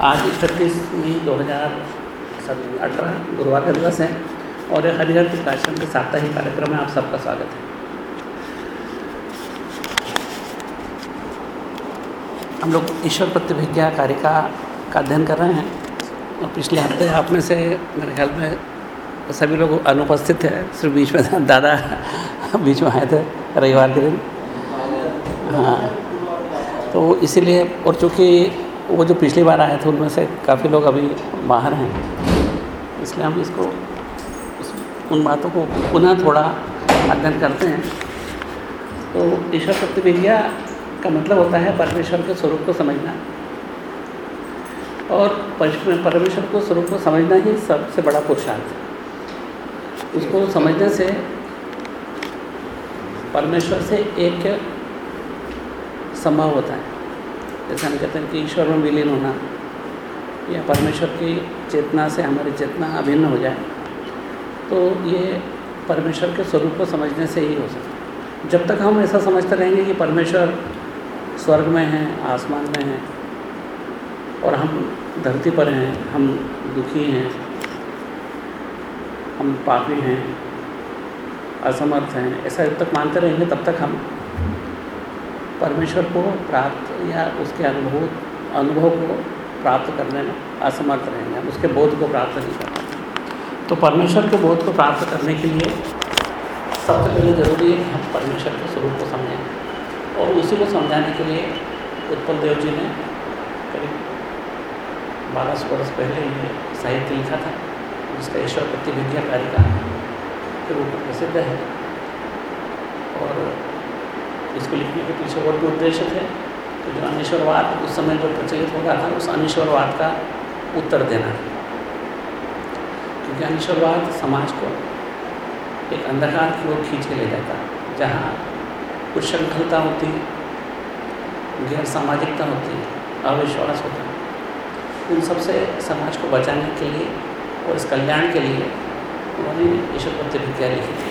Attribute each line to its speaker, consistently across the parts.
Speaker 1: आज इकतीस मई दो हज़ार अठारह, गुरुवार का दिवस है और हरिहर के आश्रम के साप्ताहिक कार्यक्रम में आप सबका स्वागत है। हम लोग ईश्वर प्रतिभिज्ञा कारिका का अध्ययन कर रहे हैं और पिछले हफ़्ते आप में से मेरे ख्याल में सभी लोग अनुपस्थित थे सिर्फ़ बीच में दादा बीच में आए थे रविवार के दिन। हाँ। तो इसीलिए, और चूँकि वो जो पिछली बार आए थे, उनमें से काफ़ी लोग अभी बाहर हैं। इसलिए हम इसको उन बातों को पुनः थोड़ा अध्ययन करते हैं। तो ईश्वर प्रतिविज्ञा का मतलब होता है परमेश्वर के स्वरूप को समझना। और परमेश्वर को स्वरूप को समझना ही सबसे बड़ा पुरुषार्थ है। उसको समझने से परमेश्वर से एक संभव होता है। जैसे हम कहते हैं कि ईश्वर में विलीन होना। या परमेश्वर की चेतना से हमारी चेतना अभिन्न हो जाए। तो ये परमेश्वर के स्वरूप को समझने से ही हो सकता है। जब तक हम ऐसा समझते रहेंगे कि परमेश्वर स्वर्ग में हैं, आसमान में हैं, और हम धरती पर हैं, हम दुखी हैं, हम पापी हैं, असमर्थ हैं, ऐसा जब तक मानते रहेंगे, तब तक हम परमेश्वर को प्राप्त या उसके अनुभव अनुभव को प्राप्त करने में असमर्थ रहेंगे हम। उसके बोध को प्राप्त नहीं कर तो परमेश्वर के बोध को प्राप्त करने के लिए सबसे पहले ज़रूरी है कि हम परमेश्वर के स्वरूप को समझें। और उसी को समझाने के लिए उत्पल देव जी ने करीब बारह सौ वर्ष पहले ये साहित्य लिखा था, जिसका ईश्वर प्रतिभिज्ञा कारिका के रूप में प्रसिद्ध है। और इसको लिखने के पीछे और भी उद्देश्य थे। तो जो अनिश्वरवाद उस समय जो प्रचलित हो रहा था, उस अनिश्वरवाद का उत्तर देना है क्योंकि अनिश्वरवाद समाज को एक अंधकार की ओर खींच के ले जाता जहाँ कुछ श्रृंखलता होती, गैर सामाजिकता होती, अविश्वास होता। उन सबसे समाज को बचाने के लिए और इस कल्याण के लिए उन्होंने ईश्वर प्रतिभिज्ञा लिखी थी।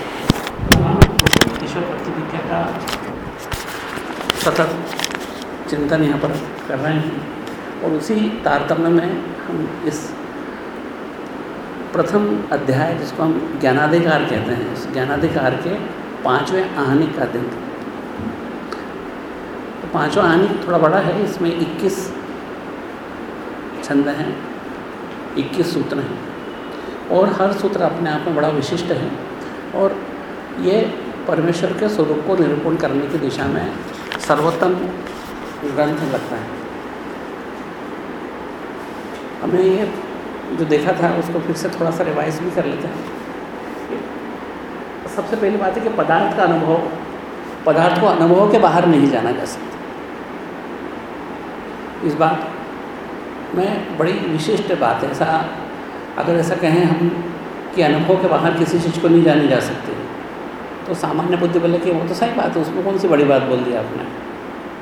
Speaker 1: ईश्वर प्रतिभिज्ञा का सतत चिंतन यहाँ पर कर रहे हैं। और उसी तारतम्य में हम इस प्रथम अध्याय, जिसको हम ज्ञानाधिकार कहते हैं, इस ज्ञानाधिकार के पाँचवें आहनिक का दिन तो पाँचवा आहनिक थोड़ा बड़ा है, इसमें 21 छंद हैं 21 सूत्र हैं। और हर सूत्र अपने आप में बड़ा विशिष्ट है। और ये परमेश्वर के स्वरूप को निरूपण करने की दिशा में सर्वोत्तम ग्रंथ लगता है। हमने ये जो देखा था, उसको फिर से थोड़ा सा रिवाइज भी कर लेते हैं। सबसे पहली बात है कि पदार्थ का अनुभव, पदार्थ को अनुभव के बाहर नहीं जाना जा सकता। इस बात में बड़ी विशिष्ट बात है। ऐसा, अगर ऐसा कहें हम कि अनुभव के बाहर किसी चीज़ को नहीं जानी जा सकती। तो सामान्य बुद्धि बोले कि वो तो सही बात है, उसमें कौन सी बड़ी बात बोल दी आपने?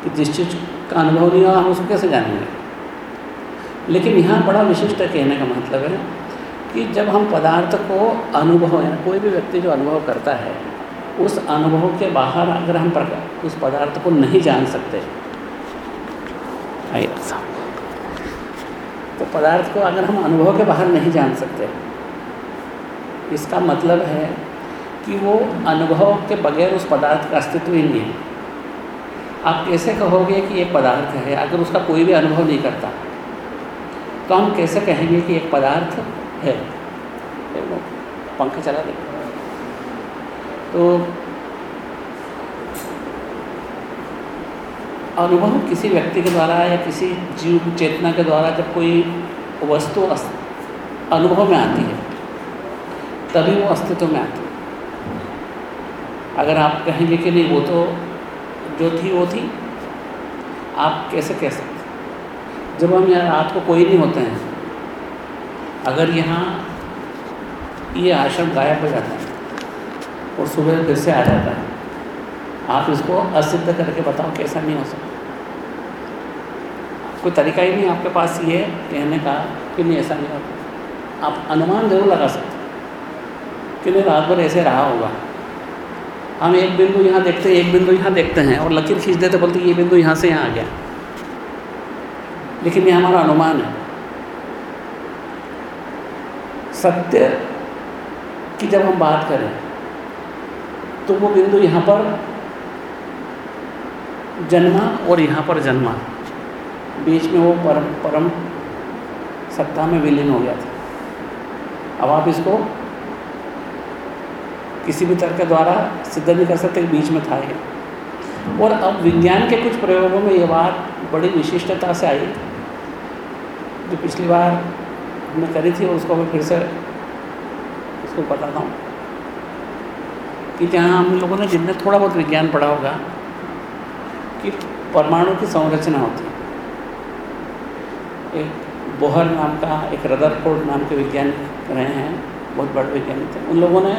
Speaker 1: कि जिस चीज़ का अनुभव नहीं हुआ हम उसको कैसे जानेंगे? लेकिन यहाँ बड़ा विशिष्ट कहने का मतलब है कि जब हम पदार्थ को अनुभव या कोई भी व्यक्ति जो अनुभव करता है, उस अनुभव के बाहर अगर हम उस पदार्थ को नहीं जान सकते तो पदार्थ को अगर हम अनुभव के बाहर नहीं जान सकते, इसका मतलब है कि वो अनुभव के बगैर उस पदार्थ का अस्तित्व ही नहीं है। आप कैसे कहोगे कि एक पदार्थ है? अगर उसका कोई भी अनुभव नहीं करता तो हम कैसे कहेंगे कि एक पदार्थ है? पंखा चला दे। तो अनुभव किसी व्यक्ति के द्वारा या किसी जीव चेतना के द्वारा जब कोई वस्तु अनुभव में आती है, तभी वो अस्तित्व में आती है। अगर आप कहेंगे कि नहीं, वो तो जो थी, वो थी। आप कैसे कह सकते जब हम यहाँ रात को कोई नहीं होते हैं, अगर यहाँ ये आश्रम गायब हो जाता है और सुबह फिर से आ जाता है, आप इसको असिद्ध करके बताओ कैसा नहीं हो सकता। कोई तरीका ही नहीं आपके पास ये कहने का कि नहीं, ऐसा नहीं होता। आप अनुमान ज़रूर लगा सकते कि नहीं, रात भर ऐसे रहा होगा। हम एक बिंदु यहाँ देखते हैं, एक बिंदु यहाँ देखते हैं, और लकीर खींच देते, बोलते ये बिंदु यहाँ से यहाँ आ गया। लेकिन ये हमारा अनुमान है। सत्य की जब हम बात करें तो वो बिंदु यहाँ पर जन्मा और यहाँ पर जन्मा। बीच में वो परम परम सत्ता में विलीन हो गया था। अब आप इसको किसी भी तरह के द्वारा सिद्ध नहीं कर सकते बीच में था ये। और अब विज्ञान के कुछ प्रयोगों में ये बात बड़ी विशिष्टता से आई। जो पिछली बार हमने करी थी और उसको मैं फिर से उसको बताता हूँ। कि जहाँ हम लोगों ने जिनने थोड़ा बहुत विज्ञान पढ़ा होगा, कि परमाणु की संरचना होती एक बोहर नाम का एक रदरफोर्ड नाम के वैज्ञानिक रहे हैं, बहुत बड़े वैज्ञानिक थे। उन लोगों ने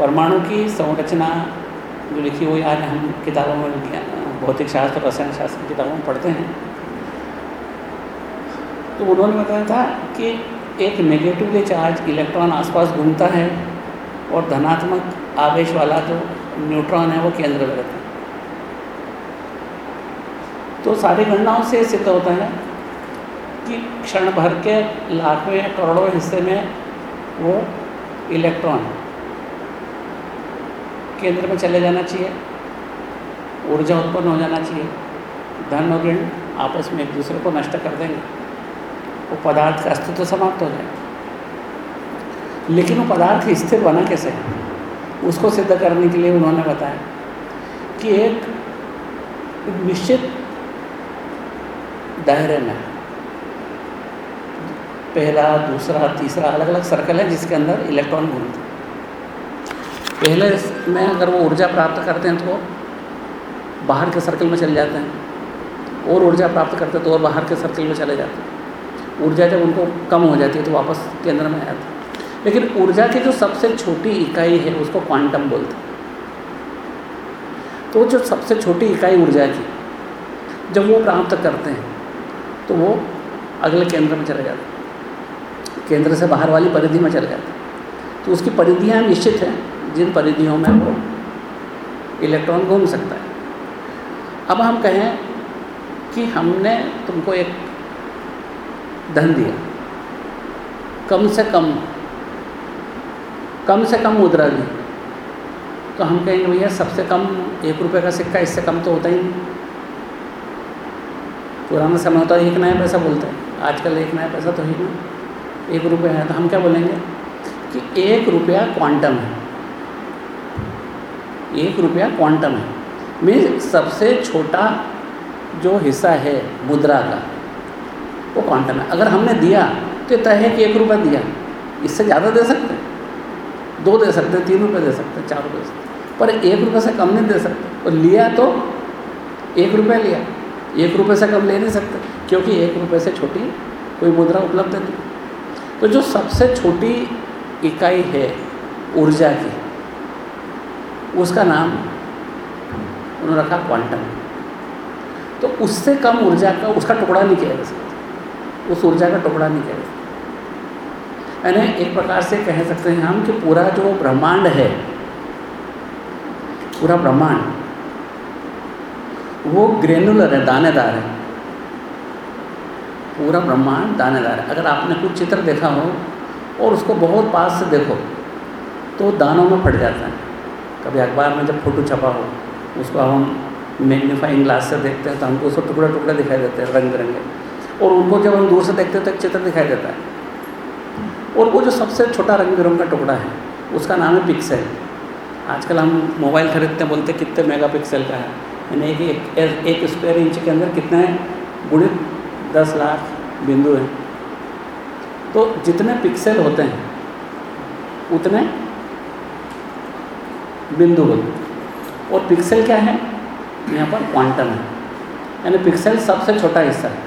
Speaker 1: परमाणु की संरचना जो लिखी हुई आज हम किताबों में भौतिक शास्त्र, रसायन शास्त्र की किताबों में पढ़ते हैं। तो उन्होंने बताया था कि एक नेगेटिवली चार्ज इलेक्ट्रॉन आसपास घूमता है और धनात्मक आवेश वाला जो न्यूट्रॉन है वो केंद्र में रहता है। तो सारी गणनाओं से सिद्ध होता है कि क्षण भर के लाखवें करोड़ों हिस्से में वो इलेक्ट्रॉन केंद्र में चले जाना चाहिए। ऊर्जा उत्पन्न हो जाना चाहिए। धन और ऋण आपस में एक दूसरे को नष्ट कर देंगे। वो पदार्थ का अस्तित्व समाप्त हो जाए। लेकिन वो पदार्थ स्थिर बना कैसे उसको सिद्ध करने के लिए उन्होंने बताया कि एक निश्चित दायरे में पहला, दूसरा, तीसरा अलग अलग सर्कल है जिसके अंदर इलेक्ट्रॉन घूमते पहले में अगर वो ऊर्जा प्राप्त करते हैं तो बाहर के सर्कल में चले जाते हैं। और ऊर्जा प्राप्त करते हैं तो और बाहर के सर्कल में चले जाते हैं। ऊर्जा जब उनको कम हो जाती है तो वापस केंद्र में आते हैं। लेकिन ऊर्जा की जो सबसे छोटी इकाई है, उसको क्वांटम बोलते हैं। तो जो सबसे छोटी इकाई ऊर्जा की, जब वो प्राप्त करते हैं तो वो अगले केंद्र में चले जाते हैं। केंद्र से बाहर वाली परिधि में चले जाते हैं। तो उसकी परिधियाँ निश्चित हैं। जिन परिधियों में वो इलेक्ट्रॉन घूम सकता है। अब हम कहें कि हमने तुमको एक धन दिया। कम से कम कम से कम मुद्रा दी। तो हम कहेंगे भैया, सबसे कम एक रुपये का सिक्का, इससे कम तो होता ही नहीं। पुराना समय होता है, एक नया पैसा बोलते हैं। आजकल एक नया पैसा तो ही नहीं। एक रुपये है तो हम क्या बोलेंगे कि एक रुपया क्वांटम है। एक रुपया क्वांटम है। मीन सबसे छोटा जो हिस्सा है मुद्रा का, वो क्वांटम है। अगर हमने दिया तो तय है कि एक रुपया दिया। इससे ज़्यादा दे सकते हैं। दो दे सकते तीन रुपये दे सकते चार रुपये दे सकते पर एक रुपये से कम नहीं दे सकते। और लिया तो एक रुपया लिया। एक रुपये से कम ले नहीं सकते, क्योंकि एक रुपये से छोटी कोई मुद्रा उपलब्ध नहीं। तो जो सबसे छोटी इकाई है ऊर्जा की उसका नाम उन्होंने रखा क्वांटम तो उससे कम ऊर्जा का उसका टुकड़ा नहीं किया जा सकता। उस ऊर्जा का टुकड़ा नहीं किया यानी एक प्रकार से कह सकते हैं हम कि पूरा जो ब्रह्मांड है, पूरा ब्रह्मांड, वो ग्रेनुलर है, दानेदार है। पूरा ब्रह्मांड दानेदार है। अगर आपने कुछ चित्र देखा हो और उसको बहुत पास से देखो तो दानों में फट जाता है। कभी अखबार में जब फ़ोटो छपा हो उसको हम मैग्नीफाइंग ग्लास से देखते हैं तो हमको उसको टुकड़े टुकड़े दिखाई देते हैं रंग बिरंगे और उनको जब हम दूर से देखते हैं तो एक चित्र दिखाई देता है। और वो जो सबसे छोटा रंग बिरंग का टुकड़ा है उसका नाम है पिक्सल। आजकल हम मोबाइल खरीदते हैं बोलते हैं कितने मेगा पिक्सल का है। यानी एक, एक, एक स्क्वायर इंच के अंदर कितने गुणित दस लाख बिंदु हैं। तो जितने पिक्सल होते हैं उतने बिंदु होते और पिक्सल क्या है? यहाँ पर क्वांटम है। यानी पिक्सल सबसे छोटा हिस्सा है।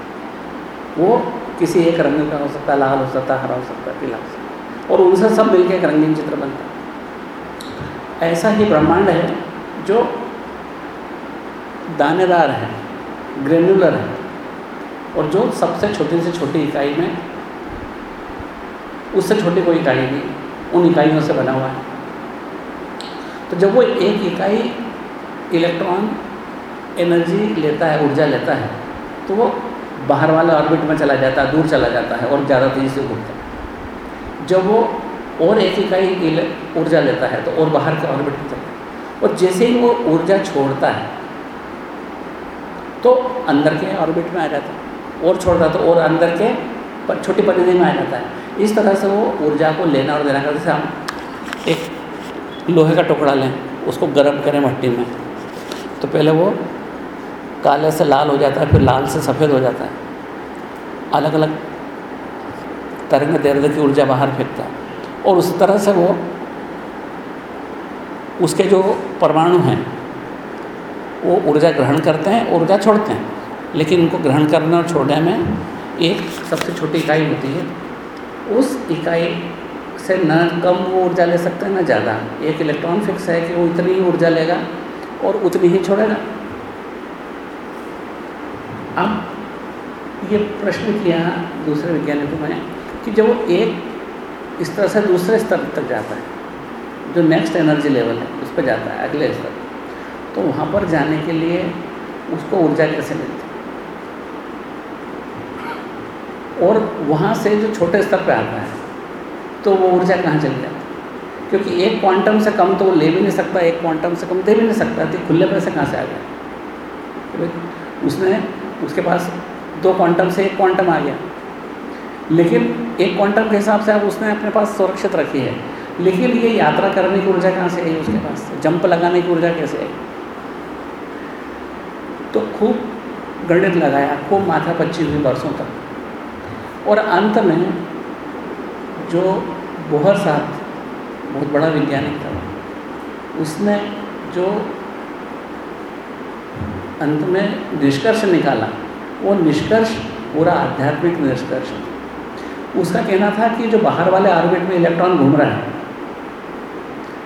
Speaker 1: वो किसी एक रंग का हो सकता है, लाल हो सकता है, हरा हो सकता है, पीला हो सकता है। और उनसे सब मिलकर एक रंगीन चित्र बनता है। ऐसा ही ब्रह्मांड है जो दानेदार है ग्रेनुलर है। और जो सबसे छोटी से छोटी इकाई में, उससे छोटी कोई इकाई नहीं, उन इकाइयों से बना हुआ है। तो जब वो एक इकाई इलेक्ट्रॉन एनर्जी लेता है, ऊर्जा लेता है तो वो बाहर वाले ऑर्बिट में चला जाता है, दूर चला जाता है और ज़्यादा तेज़ी से घूमता है। जब वो और एक इकाई ऊर्जा लेता है तो और बाहर के ऑर्बिट में चलता है। और जैसे ही वो ऊर्जा छोड़ता है तो अंदर के ऑर्बिट में आ जाता है। और छोड़ता है तो और अंदर के छोटी परिधि में आ जाता है। इस तरह से वो ऊर्जा को लेना और देना करते हम लोहे का टुकड़ा लें, उसको गर्म करें मट्टी में। तो पहले वो काले से लाल हो जाता है, फिर लाल से सफ़ेद हो जाता है। अलग अलग तरंग दैर्ध्य की ऊर्जा बाहर फेंकता है। और उस तरह से वो उसके जो परमाणु हैं, वो ऊर्जा ग्रहण करते हैं, ऊर्जा छोड़ते हैं। लेकिन उनको ग्रहण करने और छोड़ने में एक सबसे छोटी इकाई होती है, उस इकाई से न कम वो ऊर्जा ले सकता है, ना ज़्यादा। एक इलेक्ट्रॉन फिक्स है कि वो इतनी ही ऊर्जा लेगा और उतनी ही छोड़ेगा। अब ये प्रश्न किया दूसरे वैज्ञानिकों ने कि जब वो एक इस तरह से दूसरे स्तर तक जाता है, जो नेक्स्ट एनर्जी लेवल है, उस पर जाता है, अगले स्तर तो वहाँ पर जाने के लिए उसको ऊर्जा कैसे मिलती और वहाँ से जो छोटे स्तर पे आता है तो वो ऊर्जा कहाँ चली जाती क्योंकि एक क्वांटम से कम तो वो ले भी नहीं सकता, एक क्वांटम से कम दे भी नहीं सकता तो खुले पैसे कहाँ से आ गए उसने, उसके पास दो क्वांटम से एक क्वांटम आ गया। लेकिन एक क्वांटम के हिसाब से अब उसने अपने पास सुरक्षित रखी है। लेकिन ये यात्रा करने की ऊर्जा कहाँ से आई उसके पास? जंप लगाने की ऊर्जा कैसे आई? तो खूब गणित लगाया, खूब माथा पच्ची हुई बरसों तक। और अंत में जो बोहर साहब, बहुत बड़ा वैज्ञानिक था, उसने जो अंत में निष्कर्ष निकाला, वो निष्कर्ष, पूरा आध्यात्मिक निष्कर्ष। उसका कहना था कि जो बाहर वाले ऑर्बिट में इलेक्ट्रॉन घूम रहा है,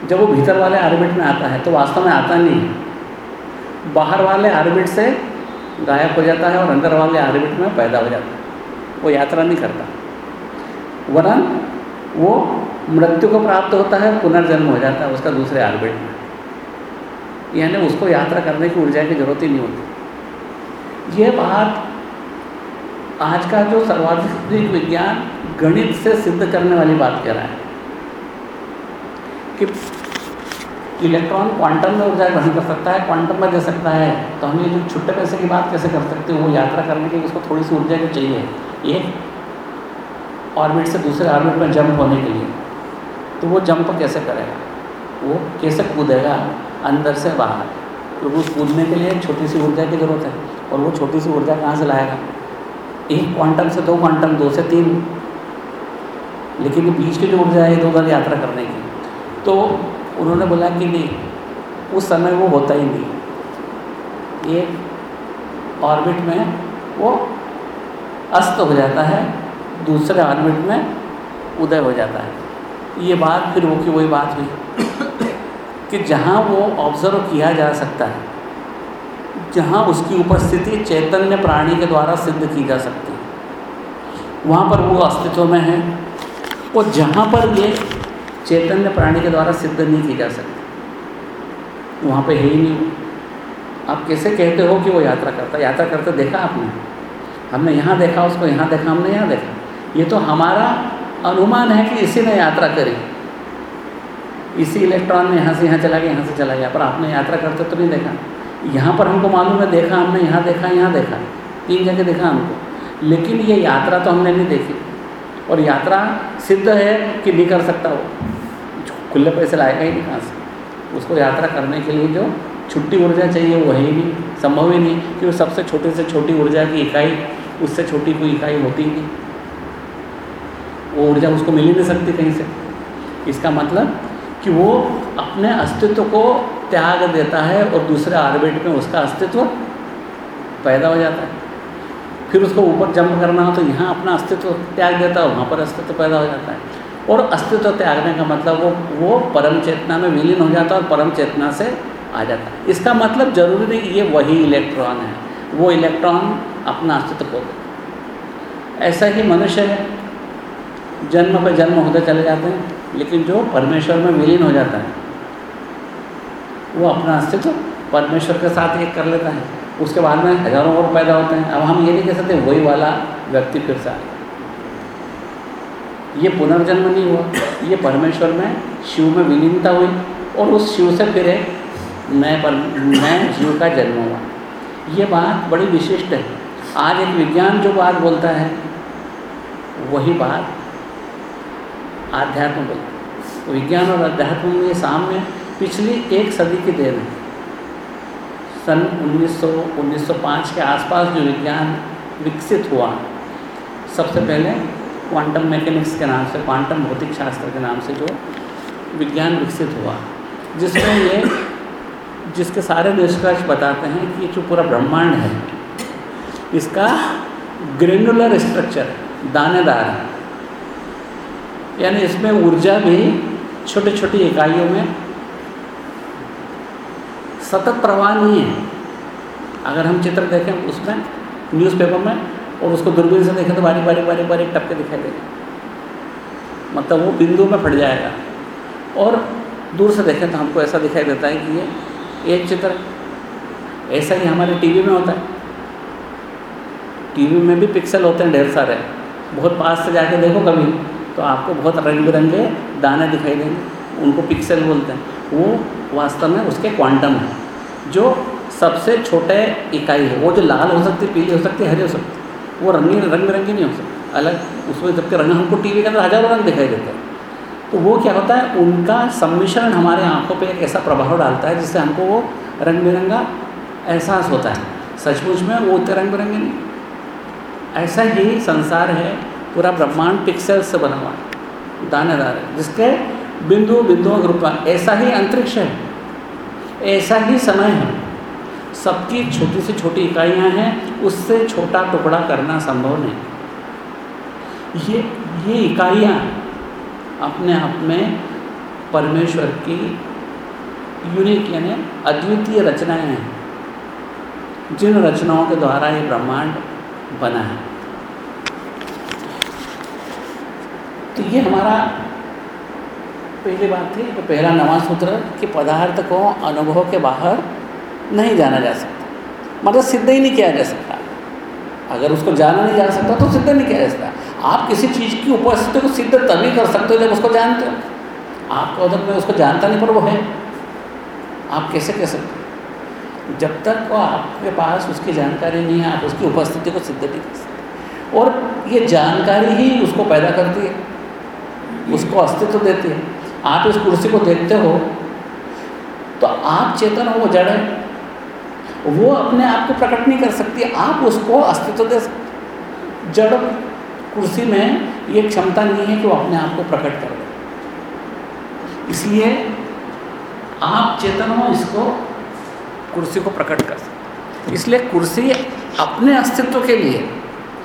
Speaker 1: जब वो भीतर वाले ऑर्बिट में आता है तो वास्तव में आता नहीं है। बाहर वाले ऑर्बिट से गायब हो जाता है और अंदर वाले ऑर्बिट में पैदा हो जाता है। वो यात्रा नहीं करता। वरन वो मृत्यु को प्राप्त होता है, पुनर्जन्म हो जाता है, उसका दूसरे आर्बिट में। यानी उसको यात्रा करने की ऊर्जा की ज़रूरत ही नहीं होती। ये बात आज का जो सर्वाधिक विज्ञान गणित से सिद्ध करने वाली बात कह रहा है कि इलेक्ट्रॉन क्वांटम में ऊर्जा ग्रहण कर सकता है, क्वांटम में दे सकता है। तो हम ये जो छुट्टे पैसे की बात कैसे कर सकते हो? वो यात्रा करने के लिए उसको थोड़ी सी ऊर्जा की चाहिए। एक ऑर्बिट से दूसरे ऑर्बिट में जंप होने के लिए। तो वो जंप कैसे करेगा? वो कैसे कूदेगा? अंदर से बाहर। क्योंकि तो उस कूदने के लिए छोटी सी ऊर्जा की ज़रूरत है और वो छोटी सी ऊर्जा कहाँ से लाएगा? एक क्वांटम से दो क्वांटम दो से तीन। लेकिन बीच की जो ऊर्जा है दो बार यात्रा करने की। तो उन्होंने बोला कि नहीं, उस समय वो होता ही नहीं। एक ऑर्बिट में वो अस्त हो जाता है। दूसरे ऑर्बिट में उदय हो जाता है। ये बात फिर वो की वही बात हुई कि जहाँ वो ऑब्ज़र्व किया जा सकता है, जहाँ उसकी उपस्थिति चैतन्य प्राणी के द्वारा सिद्ध की जा सकती है। वहाँ पर वो अस्तित्व में है और जहाँ पर ये चैतन्य प्राणी के द्वारा सिद्ध नहीं की जा सकती, वहाँ पे है ही नहीं। आप कैसे कहते हो कि वो यात्रा करता यात्रा करते देखा आपने? हमने यहाँ देखा, उसको यहाँ देखा, हमने यहाँ देखा। ये तो हमारा अनुमान है कि इसी ने यात्रा करी। इसी इलेक्ट्रॉन में यहाँ से यहाँ चला गया, यहाँ से चला गया, पर आपने यात्रा करते तो नहीं देखा। यहाँ पर हमको मालूम है, देखा हमने, यहाँ देखा यहाँ देखा। तीन जगह देखा हमको। लेकिन ये यात्रा तो हमने नहीं देखी। और यात्रा सिद्ध है कि नहीं कर सकता वो। खुले पैसे लाएगा ही नहीं कहाँ से। उसको यात्रा करने के लिए जो छुट्टी ऊर्जा चाहिए वो है ही नहीं। संभव ही नहीं क्योंकि सबसे छोटे से छोटी ऊर्जा की इकाई, उससे छोटी कोई इकाई होती ही नहीं। वो ऊर्जा उसको मिल ही नहीं सकती कहीं से। इसका मतलब कि वो अपने अस्तित्व को त्याग देता है और दूसरे ऑर्बिट में उसका अस्तित्व पैदा हो जाता है। फिर उसको ऊपर जंप करना हो तो यहाँ अपना अस्तित्व त्याग देता है, वहाँ पर अस्तित्व पैदा हो जाता है। और अस्तित्व त्यागने का मतलब वो वो परम चेतना में विलीन हो जाता है और परम चेतना से आ जाता है। इसका मतलब ज़रूरी नहीं ये वही इलेक्ट्रॉन है, वो इलेक्ट्रॉन अपना अस्तित्व खो देता ऐसा ही मनुष्य है। जन्म पर जन्म होते चले जाते हैं, लेकिन जो परमेश्वर में विलीन हो जाता है, वो अपना अस्तित्व परमेश्वर के साथ एक कर लेता है। उसके बाद में हज़ारों और पैदा होते हैं। अब हम ये नहीं कह सकते वही वाला व्यक्ति फिर से ये पुनर्जन्म नहीं हुआ। ये परमेश्वर में शिव में विलीनता हुई और उस शिव से फिर एक नए पर, नए जीव का जन्म हुआ। ये बात बड़ी विशिष्ट है। आज एक विज्ञान जो बात बोलता है, वही बात आध्यात्म बोलता विज्ञान और अध्यात्म में सामने पिछली एक सदी की देर है। सन 1900 1905 के आसपास जो विज्ञान विकसित हुआ, सबसे पहले क्वांटम मैकेनिक्स के नाम से क्वांटम भौतिक शास्त्र के नाम से जो विज्ञान विकसित हुआ, जिसमें ये, जिसके सारे निष्कर्ष बताते हैं कि जो पूरा ब्रह्मांड है, इसका ग्रेनुलर स्ट्रक्चर दानेदार है। यानी इसमें ऊर्जा भी छोटी छोटी इकाइयों में सतत प्रवाह नहीं है। अगर हम चित्र देखें उसमें न्यूज़पेपर में, और उसको दूरबीन से देखें तो बारी बारी बारी बारी टपके दिखाई देगा। मतलब वो बिंदु में फट जाएगा। और दूर से देखें तो हमको ऐसा दिखाई देता है कि ये, एक चित्र ऐसा ही हमारे टीवी में होता है। टीवी में भी पिक्सल होते हैं ढेर सारे। बहुत पास से जाके देखो कभी। तो आपको बहुत रंग बिरंगे दाने दिखाई देंगे। उनको पिक्सल बोलते हैं। वो वास्तव में उसके क्वांटम है, जो सबसे छोटे इकाई है। वो जो लाल हो सकती है पीली हो सकती है हरी हो सकती है वो रंगीन रंग बिरंगी नहीं हो सकती। अलग, उसमें जबकि रंग हमको टीवी के अंदर हज़ारों रंग दिखाई देते हैं। तो वो क्या होता है? उनका सम्मिश्रण हमारे आँखों पे एक ऐसा प्रभाव डालता है, जिससे हमको वो रंग बिरंगा एहसास होता है। सचमुच में वो उतने रंग बिरंगे नहीं। ऐसा ही संसार है पूरा ब्रह्मांड पिक्सल से बना हुआ है। दानेदार है। जिसके बिंदु बिंदुओं के रूप ऐसा ही अंतरिक्ष है। ऐसा ही समय है। सबकी छोटी से छोटी इकाइयाँ हैं, उससे छोटा टुकड़ा करना संभव नहीं। ये ये इकाइयाँ अपने आप में परमेश्वर की यूनिक यानी अद्वितीय रचनाएँ हैं। जिन रचनाओं के द्वारा ये ब्रह्मांड बना है। तो ये हमारा पहली बात थी तो पहला नवा सूत्र कि पदार्थ को अनुभव के बाहर नहीं जाना जा सकता। मतलब सिद्ध ही नहीं किया जा सकता। अगर उसको जाना नहीं जा सकता तो सिद्ध नहीं किया जा सकता। आप किसी चीज़ की उपस्थिति को सिद्ध तभी कर सकते हो जब उसको जानते हो। आपको अगर मैं उसको जानता नहीं, पर वो है। आप कैसे कह सकते जब तक वो आपके पास उसकी जानकारी नहीं है, आप उसकी उपस्थिति को सिद्ध नहीं कर सकते। और ये जानकारी ही उसको पैदा करती है। उसको अस्तित्व देती है। आप इस कुर्सी को देखते हो तो आप चेतन हो, वो जड़ है। वो अपने आप को प्रकट नहीं कर सकती। आप उसको अस्तित्व दे सकते जड़ कुर्सी में ये क्षमता नहीं है कि वो अपने आप को प्रकट कर दे। इसलिए आप चेतन हो, इसको कुर्सी को प्रकट कर सकते इसलिए कुर्सी अपने अस्तित्व के लिए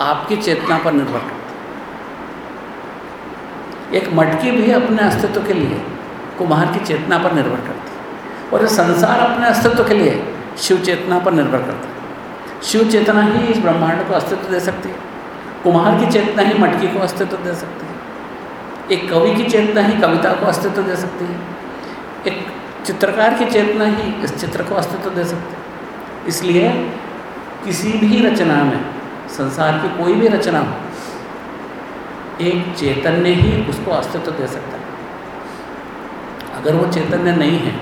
Speaker 1: आपकी चेतना पर निर्भर करती एक मटकी भी अपने अस्तित्व के लिए, कुम्हार की चेतना पर निर्भर करती है। और संसार अपने अस्तित्व के लिए, शिव चेतना पर निर्भर करता है। शिव चेतना ही इस ब्रह्मांड को अस्तित्व दे सकती है। कुम्हार की चेतना ही मटकी को अस्तित्व दे सकती है। एक कवि की चेतना ही कविता को अस्तित्व दे सकती है। एक चित्रकार की चेतना ही इस चित्र को अस्तित्व दे सकती है। इसलिए किसी भी रचना में, संसार की कोई भी रचना हो एक चैतन्य ही उसको अस्तित्व दे सकता है। अगर वो चैतन्य नहीं है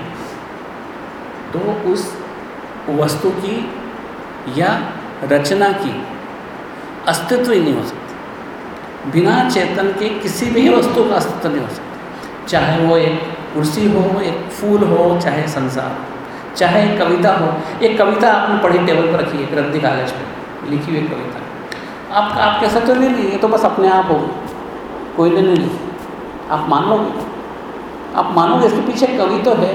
Speaker 1: तो उस वस्तु की या रचना की अस्तित्व ही नहीं हो सकती। बिना चेतन के किसी भी वस्तु का अस्तित्व नहीं हो सकता। चाहे वो एक कुर्सी हो, एक फूल हो, चाहे संसार हो, चाहे कविता हो। एक कविता आपने पढ़ी, टेबल पर रखी है रद्दी कागज़ पर लिखी हुई कविता। आप आप कैसा तो नहीं ये तो बस अपने आप होगी कोई ने नहीं लिखी आप मान लोगे आप मानोगे? इसके पीछे कवि तो है।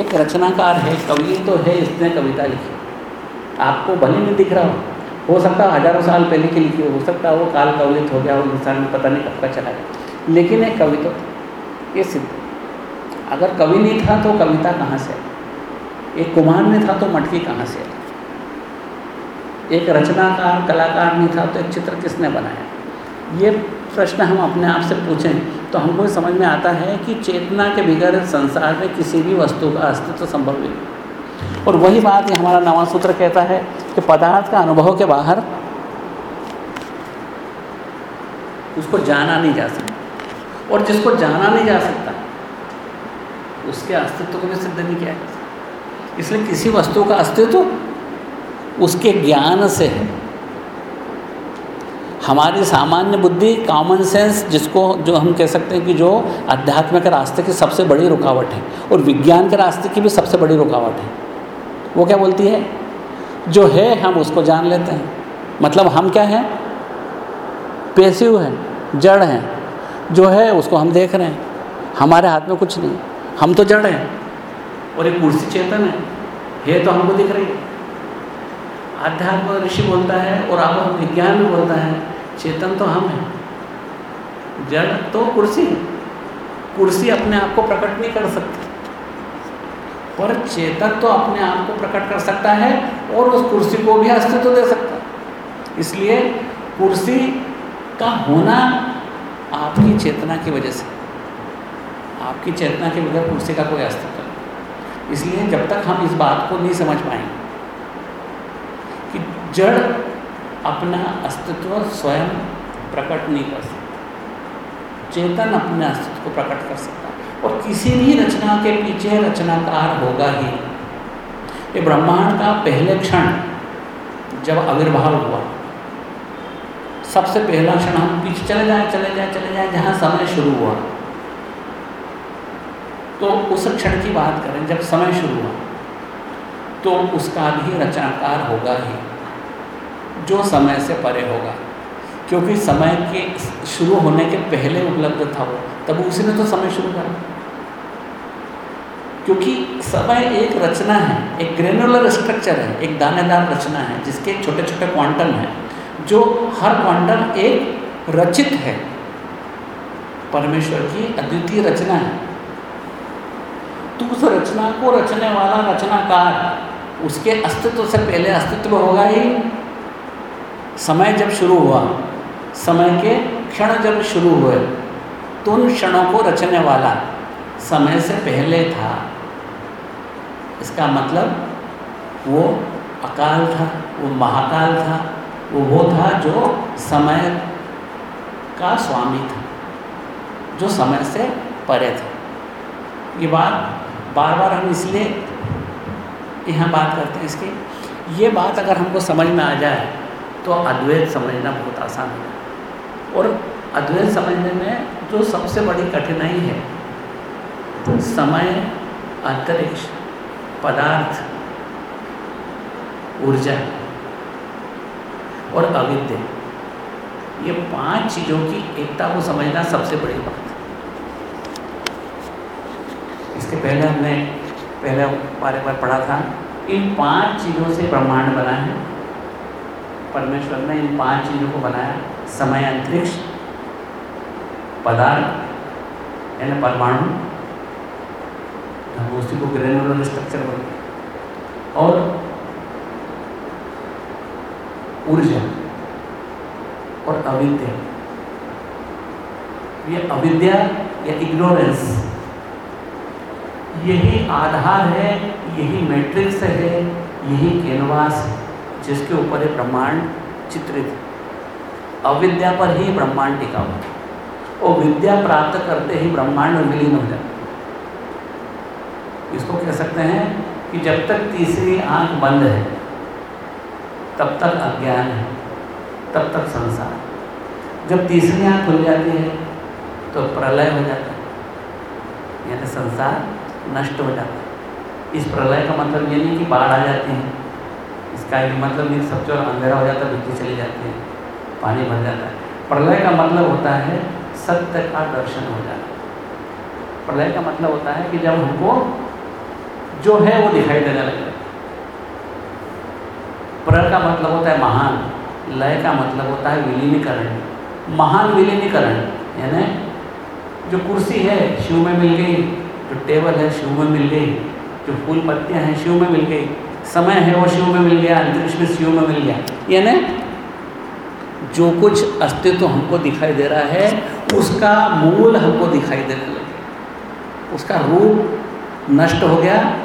Speaker 1: एक रचनाकार है, कवि तो है, इसने कविता लिखी। आपको भले नहीं दिख रहा हो। हो सकता है हज़ारों साल पहले की लिखी हो सकता है वो काल कवलित हो गया हो इंसान पता नहीं कब का चला गया। लेकिन एक कवि तो ये सिद्ध। अगर कवि नहीं था तो कविता कहाँ से एक कुमार नहीं था तो मटकी कहाँ से एक रचनाकार, कलाकार नहीं था तो एक चित्र किसने बनाया? ये प्रश्न हम अपने आप से पूछें तो हमको समझ में आता है कि चेतना के बिगड़ संसार में किसी भी वस्तु का अस्तित्व संभव नहीं और वही बात ये हमारा नवा सूत्र कहता है कि पदार्थ का अनुभव के बाहर उसको जाना नहीं जा सकता। और जिसको जाना नहीं जा सकता, उसके अस्तित्व को भी सिद्ध नहीं किया जा सकता। इसलिए किसी वस्तु का अस्तित्व उसके ज्ञान से है। हमारी सामान्य बुद्धि कॉमन सेंस जिसको जो हम कह सकते हैं कि जो अध्यात्म के रास्ते की सबसे बड़ी रुकावट है और विज्ञान के रास्ते की भी सबसे बड़ी रुकावट है। वो क्या बोलती है? जो है, हम उसको जान लेते हैं। मतलब हम क्या हैं? पेसिव हैं, जड़ हैं। जो है, उसको हम देख रहे हैं। हमारे हाथ में कुछ नहीं। हम तो जड़ हैं और एक कुर्सी चेतन है। ये तो हमको दिख रही है। आध्यात्म ऋषि बोलता है और आप विज्ञान भी बोलता है, चेतन तो हम हैं। जड़ तो कुर्सी कुर्सी अपने आप को प्रकट नहीं कर सकती। पर चेतन तो अपने आप को प्रकट कर सकता है और उस कुर्सी को भी अस्तित्व दे सकता है। इसलिए कुर्सी का होना आपकी चेतना की वजह से, आपकी चेतना के बगैर कुर्सी का कोई अस्तित्व नहीं। इसलिए जब तक हम इस बात को नहीं समझ पाएँगे जड़ अपना अस्तित्व स्वयं प्रकट नहीं कर सकता। चेतन अपने अस्तित्व को प्रकट कर सकता और किसी भी रचना के पीछे रचनाकार होगा ही। ये ब्रह्मांड का पहले क्षण जब आविर्भाव हुआ, सबसे पहला क्षण हम पीछे चले जाए चले जाए चले जाए, जहाँ समय शुरू हुआ। तो उस क्षण की बात करें, जब समय शुरू हुआ तो उसका भी रचनाकार होगा ही। जो समय से परे होगा। क्योंकि समय के शुरू होने के पहले उपलब्ध था वो, तब उसने तो समय शुरू करा। क्योंकि समय एक रचना है, एक ग्रेनुलर स्ट्रक्चर है, एक दानेदार रचना है, जिसके छोटे छोटे क्वांटम हैं, जो हर क्वांटम एक रचित है। परमेश्वर की अद्वितीय रचना है। तो उस रचना को रचने वाला रचनाकार, उसके अस्तित्व से पहले अस्तित्व होगा ही समय जब शुरू हुआ, समय के क्षण जब शुरू हुए तो उन क्षणों को रचने वाला समय से पहले था। इसका मतलब वो अकाल था, वो महाकाल था, वो वो था जो समय का स्वामी था, जो समय से परे था। ये बात बार बार हम इसलिए यहाँ बात करते हैं इसकी, ये बात अगर हमको समझ में आ जाए तो अद्वैत समझना बहुत आसान है। और अद्वैत समझने में जो सबसे बड़ी कठिनाई है, समय, अंतरिक्ष, पदार्थ, ऊर्जा और अविद्या, ये पाँच चीज़ों की एकता को समझना सबसे बड़ी बात है। इसके पहले हमने, पहले बारे बार पढ़ा था, इन पाँच चीज़ों से ब्रह्मांड बना है। परमेश्वर ने इन पाँच चीज़ों को बनाया, समय, अंतरिक्ष, पदार्थ, यानी परमाणु हम उसी को ग्रेनुलर स्ट्रक्चर बोलते और ऊर्जा और अविद्या। ये अविद्या या इग्नोरेंस यही आधार है, यही मैट्रिक्स है, यही कैनवास है। जिसके ऊपर ये ब्रह्मांड चित्रित है। अविद्या पर ही ब्रह्मांड टिका हुआ और विद्या प्राप्त करते ही ब्रह्मांड विलीन हो जाता इसको कह सकते हैं कि जब तक तीसरी आँख बंद है, तब तक अज्ञान है, तब तक संसार जब तीसरी आँख खुल जाती है तो प्रलय हो जाता है। यानी संसार नष्ट हो जाता है। इस प्रलय का मतलब ये नहीं कि बाढ़ आ जाती है। इसका ये मतलब नहीं सब जो अंधेरा हो जाता है, बिजली चली जाती है, पानी भर जाता है। प्रलय का मतलब होता है सत्य का दर्शन हो है प्रलय का मतलब होता है कि जब हमको जो है वो दिखाई देने लगे प्र का मतलब होता है महान। लय का मतलब होता है विलीनीकरण। महान विलीनीकरण, यानी जो कुर्सी है, शिव में मिल गई, जो टेबल है, शिव में मिल गई, जो फूल पत्तियाँ हैं, शिव में मिल गई। समय है, वो शिव में मिल गया, अंतरिक्ष में शिव में मिल गया। यानी जो कुछ अस्तित्व हमको दिखाई दे रहा है, उसका मूल हमको दिखाई देने लगे। उसका रूप नष्ट हो गया,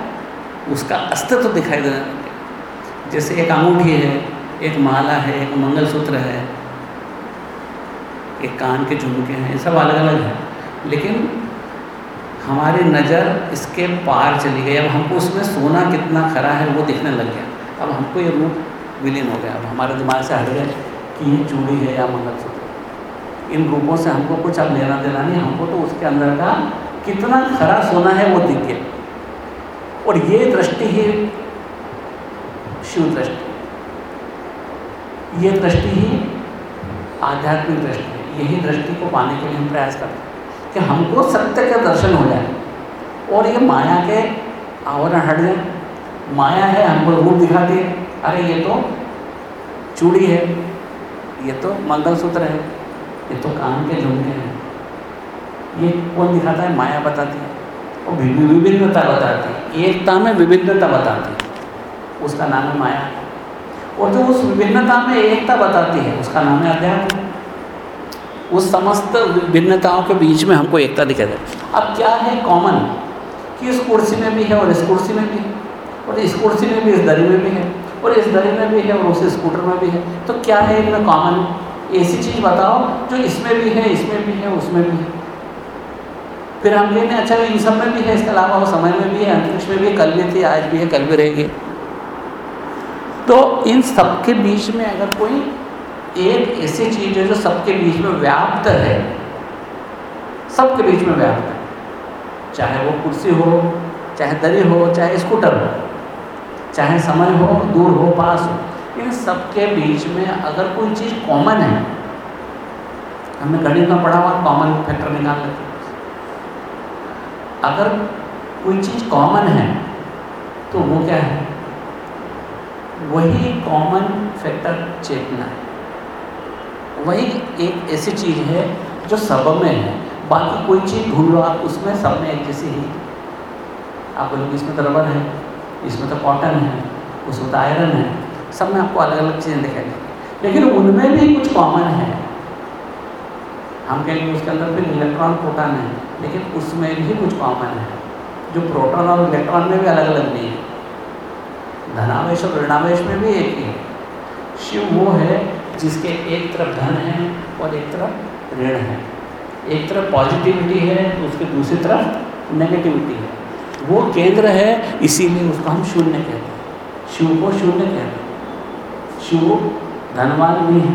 Speaker 1: उसका अस्तित्व दिखाई देने लगे। जैसे एक अंगूठी है, एक माला है, एक मंगलसूत्र है, एक कान के झुमके हैं, ये सब अलग अलग हैं। लेकिन हमारी नज़र इसके पार चली गई। अब हमको उसमें सोना कितना खरा है, वो दिखने लग गया। अब हमको ये रूप विलीन हो गया। अब हमारे दिमाग से हट गए कि ये चूड़ी है या मंगलसूत्र। इन रूपों से हमको कुछ अब लेना देना नहीं। हमको तो उसके अंदर का कितना खरा सोना है वो दिख गया। और ये दृष्टि ही शिव दृष्टि ये दृष्टि ही आध्यात्मिक दृष्टि है। यही दृष्टि को पाने के लिए हम प्रयास करते हैं। कि हमको सत्य का दर्शन हो जाए। और ये माया के आवरण हट जाए। माया है, हमको रूप दिखाती है अरे, ये तो चूड़ी है। ये तो मंगलसूत्र है। ये तो कान के झुमके हैं। ये कौन दिखाता है? माया बताती है। और विभिन्नता बताती है। एकता में विभिन्नता बताती है। उसका नाम है माया। और जो उस विभिन्नता में एकता बताती है, उसका नाम है अध्यात्म। उस समस्त भिन्नताओं के बीच में हमको एकता दिखाई दे अब क्या है कॉमन कि इस कुर्सी में भी है और इस कुर्सी में भी है। और इस कुर्सी में भी, इस दरी में भी है। और इस दरी में भी है और उस स्कूटर में भी है। तो क्या है इनमें कॉमन ऐसी चीज़ बताओ जो इसमें भी है, इसमें भी है, उसमें भी है। फिर हम कहेंगे अच्छा इन सब में भी है, इसके अलावा वो समय में भी है, अंतरिक्ष में भी है, कल भी थी, आज भी है, कल भी रहेगी। तो इन सबके बीच में अगर कोई एक ऐसी चीज़ है जो सबके बीच में व्याप्त है। सबके बीच में व्याप्त है। चाहे वो कुर्सी हो, चाहे दरी हो, चाहे स्कूटर हो, चाहे समय हो, दूर हो, पास हो, इन सबके बीच में अगर कोई चीज़ कॉमन है, हमने गणित में पढ़ा हुआ कॉमन फैक्टर निकाल लेते अगर कोई चीज़ कॉमन है तो वो क्या है? वही कॉमन फैक्टर चेतना है। वही एक ऐसी चीज़ है जो सब में है। बाकी कोई चीज़ ढूंढ लो आप उसमें सब में एक जैसी ही। आप बोलोगे, इसमें तो रबर है, इसमें तो कॉटन है, उसमें तो आयरन है। सब में आपको अलग अलग चीज़ें दिखाई लेकिन उनमें भी कुछ कॉमन है। हम कहेंगे उसके अंदर फिर इलेक्ट्रॉन प्रोटॉन है, लेकिन उसमें भी कुछ कॉमन है। जो प्रोटॉन और इलेक्ट्रॉन में भी अलग अलग नहीं है। धनावेश और ऋणावेश में भी एक ही है। शिव वो है जिसके एक तरफ़ धन है और एक तरफ़ ऋण है। एक तरफ़ पॉजिटिविटी है तो उसके दूसरी तरफ़ नेगेटिविटी है। वो केंद्र है, इसीलिए उसको हम शून्य कहते हैं। शिव को शून्य कहते हैं। शिव धनवान भी है,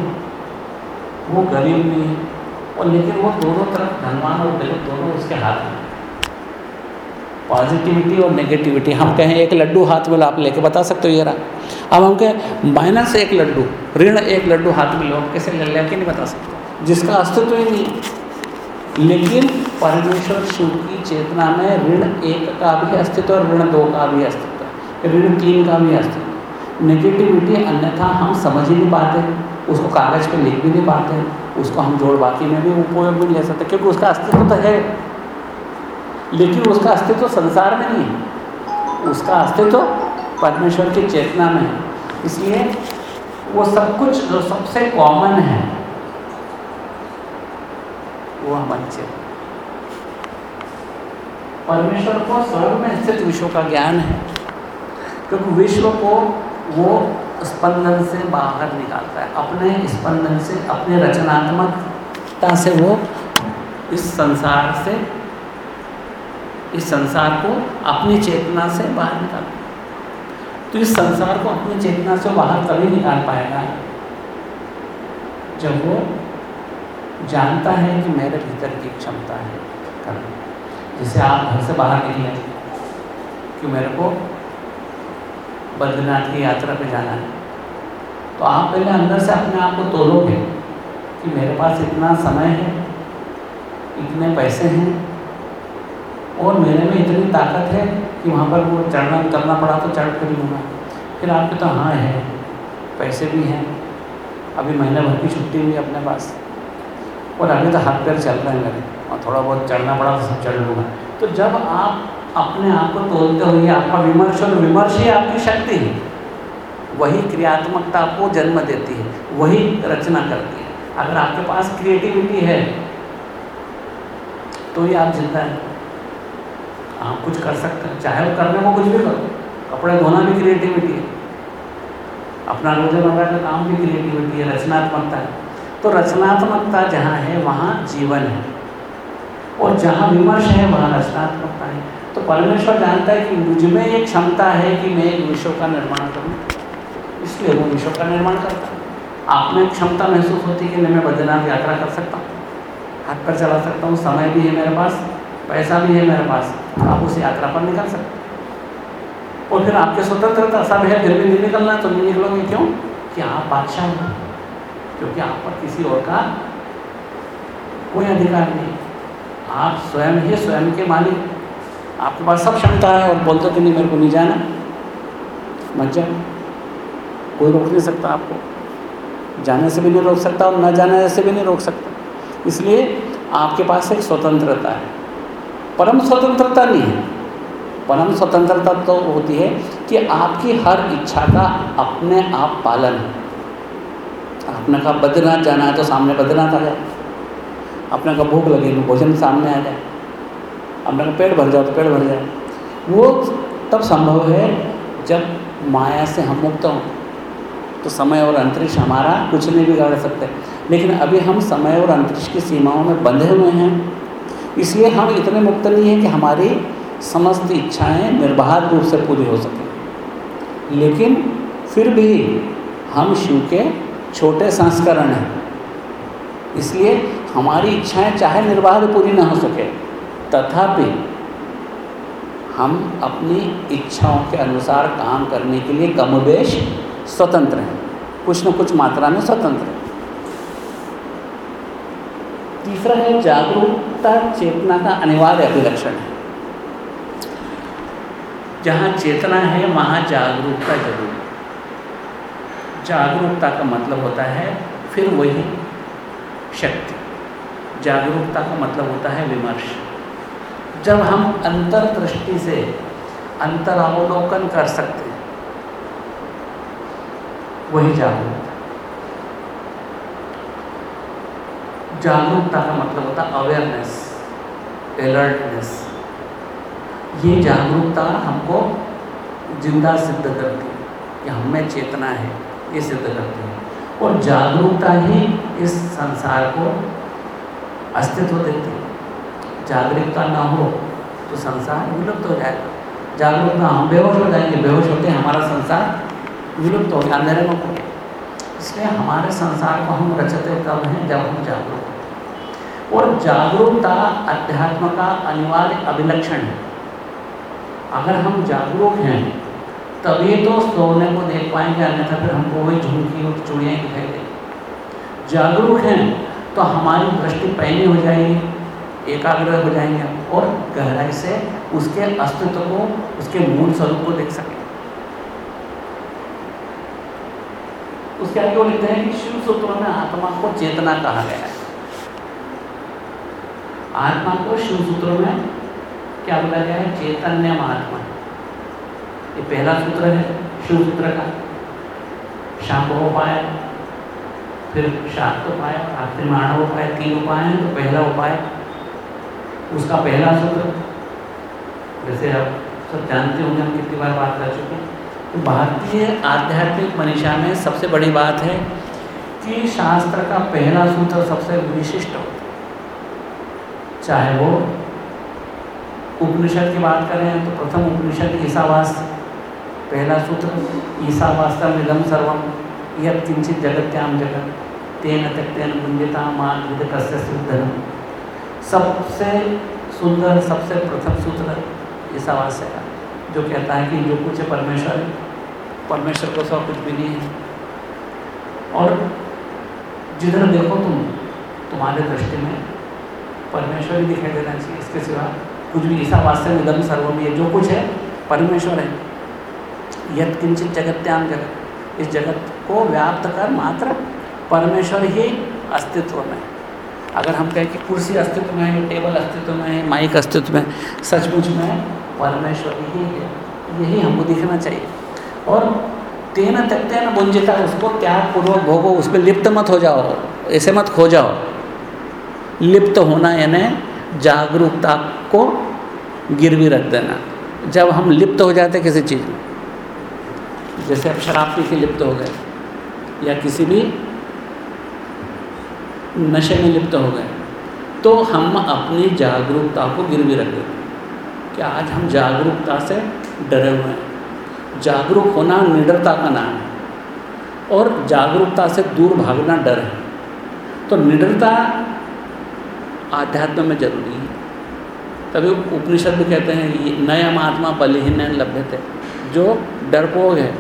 Speaker 1: वो गरीब भी है, और लेकिन वो दोनों तरफ़ धनवान और गरीब दोनों उसके हाथ में पॉजिटिविटी और नेगेटिविटी हम कहें, एक लड्डू हाथ में आप लेके बता सकते हो ये रहा। अब हम कहें माइनस एक लड्डू, ऋण एक लड्डू हाथ में लो, कैसे ले लेके नहीं बता सकते। जिसका अस्तित्व ही नहीं। लेकिन परमेश्वर शिव की चेतना में ऋण एक का भी अस्तित्व और ऋण दो का भी अस्तित्व। ऋण तीन का भी अस्तित्व। नेगेटिविटी अन्यथा हम समझ ही नहीं पाते, उसको कागज़ पे लिख भी नहीं पाते, उसको हम जोड़ बाकी में भी उपयोग भी नहीं ले सकते, क्योंकि उसका अस्तित्व तो है। लेकिन उसका अस्तित्व संसार में नहीं है। उसका अस्तित्व परमेश्वर की चेतना में है। इसलिए वो सब कुछ जो सबसे कॉमन है, वो हमारी चेतना परमेश्वर को स्वर्ग में स्थित विश्व का ज्ञान है, क्योंकि विश्व को वो स्पंदन से बाहर निकालता है। अपने स्पंदन से, अपने रचनात्मकता से वो इस संसार से इस संसार को अपनी चेतना से बाहर निकाल। तो इस संसार को अपनी चेतना से बाहर तभी निकाल पाएगा? जब वो जानता है कि मेरे भीतर की क्षमता है करना जैसे आप घर से बाहर निकले, कि मेरे को बद्रीनाथ की यात्रा पे जाना है तो आप पहले अंदर से अपने आप को तोलोगे कि मेरे पास इतना समय है, इतने पैसे हैं और मेरे में इतनी ताकत है कि वहाँ पर वो चढ़ना उतरना पड़ा तो चढ़ कर लूँगा। फिर आपके तो हाँ है, पैसे भी हैं। अभी महीने भर की छुट्टी हुई अपने पास। और अभी तो हाथ पैर चल रहे हैं मेरे और थोड़ा बहुत चढ़ना पड़ा तो सब चढ़ लूँगा। तो जब आप अपने आप को तोलते हुए आपका विमर्श, और विमर्श ही आपकी शक्ति है। वही क्रियात्मकता को जन्म देती है, वही रचना करती है। अगर आपके पास क्रिएटिविटी है तो ही आप ज़िंदा हैं। आप कुछ कर सकते हैं, चाहे वो करने को कुछ भी करो। कपड़े धोना भी क्रिएटिविटी है। अपना रोज़मर्रा का काम भी क्रिएटिविटी है, रचनात्मकता है। तो रचनात्मकता जहाँ है, वहाँ जीवन है। और जहाँ विमर्श है, वहाँ रचनात्मकता है। तो परमेश्वर जानता है कि मुझमें एक क्षमता है कि मैं एक विश्व का निर्माण करूँ। इसलिए वो विश्व का निर्माण करता है। आप में क्षमता महसूस होती है कि मैं बद्रीनाथ यात्रा कर सकता हूँ। हाथ पर चला सकता हूँ। समय भी है मेरे पास। पैसा भी है मेरे पास, आप उस यात्रा पर निकल सकते और फिर आपके स्वतंत्रता सब है, फिर भी नहीं निकलना तो नहीं निकलोगे क्यों? कि आप बादशाह हो, क्योंकि आप पर किसी और का कोई अधिकार नहीं। आप स्वयं ही स्वयं के मालिक। आपके पास सब क्षमता है और बोलते कि नहीं, मेरे को नहीं जाना। मत जाओ। कोई रोक नहीं सकता आपको। जाने से भी नहीं रोक सकता और न जाने से भी नहीं रोक सकता। इसलिए आपके पास एक स्वतंत्रता है। परम स्वतंत्रता नहीं है। परम स्वतंत्रता तो होती है कि आपकी हर इच्छा का अपने आप पालन। है आपने कहा, बद्रीनाथ जाना है तो सामने बद्रीनाथ आ जाए। अपने का भूख लगे तो भोजन सामने आ जाए। अपने का पेट भर जाओ तो पेट भर जाए। वो तब संभव है जब माया से हम मुक्त हों। तो समय और अंतरिक्ष हमारा कुछ नहीं बिगाड़ सकते। लेकिन अभी हम समय और अंतरिक्ष की सीमाओं में बंधे हुए हैं। इसलिए हम इतने नहीं हैं कि हमारी समस्त इच्छाएँ निर्बाध रूप से पूरी हो सकें। लेकिन फिर भी हम शिव के छोटे संस्करण हैं। इसलिए हमारी इच्छाएँ चाहे निर्बाध पूरी ना हो सके, तथापि हम अपनी इच्छाओं के अनुसार काम करने के लिए कमोबेश स्वतंत्र हैं। कुछ न कुछ मात्रा में स्वतंत्र हैं। तीसरा है जागरूकता चेतना का अनिवार्य अभिलक्षण है। जहाँ चेतना है, वहाँ जागरूकता ज़रूर जागरूकता का मतलब होता है फिर वही शक्ति। जागरूकता का मतलब होता है विमर्श। जब हम अंतर्दृष्टि से अंतरावलोकन कर सकते वही जागरूकता। जागरूकता का मतलब होता है अवेयरनेस अलर्टनेस ये जागरूकता हमको ज़िंदा सिद्ध करती है कि हमें चेतना है, ये सिद्ध करती है। और जागरूकता ही इस संसार को अस्तित्व देती है। जागरूकता ना हो तो संसार विलुप्त हो जाएगा। जागरूकता हम बेहोश हो जाएँगे, बेहोश होते हैं हमारा संसार विलुप्त हो गया, अंधेरे में इसलिए हमारे संसार को हम रचते तब हैं जब हम जागरूक और जागरूकता अध्यात्म का अनिवार्य अभिलक्षण है। अगर हम जागरूक हैं, तभी तो सोने को देख पाएँगे, अन्यथा फिर हमको वही झुमकी और चूड़ियाँ दिखाई देंगी। जागरूक हैं तो हमारी दृष्टि पहली हो जाएगी, एकाग्र हो जाएँगे और गहराई से उसके अस्तित्व को, उसके मूल स्वरूप को देख सकें। उसके आगे वो लिखते हैं कि शिव सूत्रों में आत्मा को चेतना कहा गया है। आत्मा को शिव सूत्रों में क्या बोला गया है? चैतन्य महात्मा ये पहला सूत्र है, शिव सूत्र का। शांभ उपाय, फिर शाक्त उपाय, आखिरी मानव उपाय, तीन उपाय हैं तो पहला उपाय, उसका पहला सूत्र। जैसे आप सब जानते होंगे, हम कितनी बार बात कर चुके हैं। तो भारतीय आध्यात्मिक मनीषा में सबसे बड़ी बात है कि शास्त्र का पहला सूत्र सबसे विशिष्ट होता है। चाहे वो उपनिषद की बात करें तो प्रथम उपनिषद ईसावास पहला सूत्र ईसावास्तव निगम सर्वम यह किंचित जगत्याम जगत, तेन त्यक्तेन गुंजिता मान विद कस्य सिद्धन सबसे सुंदर, सबसे प्रथम सूत्र ईसावास्य का जो कहता है कि जो कुछ है परमेश्वर परमेश्वर को सब कुछ भी नहीं है। और जिधर देखो तुम, तुम्हारे दृष्टि में परमेश्वर ही दिखाई देना चाहिए इसके सिवा कुछ भी ऐसा वास्तव निगम सर्वम ये जो कुछ है, परमेश्वर है। यद किंचित जगत्याम जगत इस जगत को व्याप्त कर मात्र परमेश्वर ही अस्तित्व में अगर हम कहें कि कुर्सी अस्तित्व में है, टेबल अस्तित्व में है, माइक अस्तित्व में सचमुच में परमेश्वर ही है, यही हमको दिखना चाहिए। और तेना त्यक्तेन बुंजिता उसको त्याग पूर्वक भोगो, उसमें लिप्त मत हो जाओ, ऐसे मत खो जाओ। लिप्त होना यानी जागरूकता को गिरवी रख देना। जब हम लिप्त हो जाते किसी चीज़ में, जैसे अब शराब पी के लिप्त हो गए, या किसी भी नशे में लिप्त हो गए तो हम अपनी जागरूकता को गिरवी रख देते कि आज हम जागरूकता से डरे हुए हैं। जागरूक होना निडरता का नाम है। और जागरूकता से दूर भागना डर है। तो निडरता आध्यात्म में ज़रूरी है। तभी उपनिषद भी कहते हैं, ये नया महात्मा बलहीन लभ्य थे जो डरपोक है,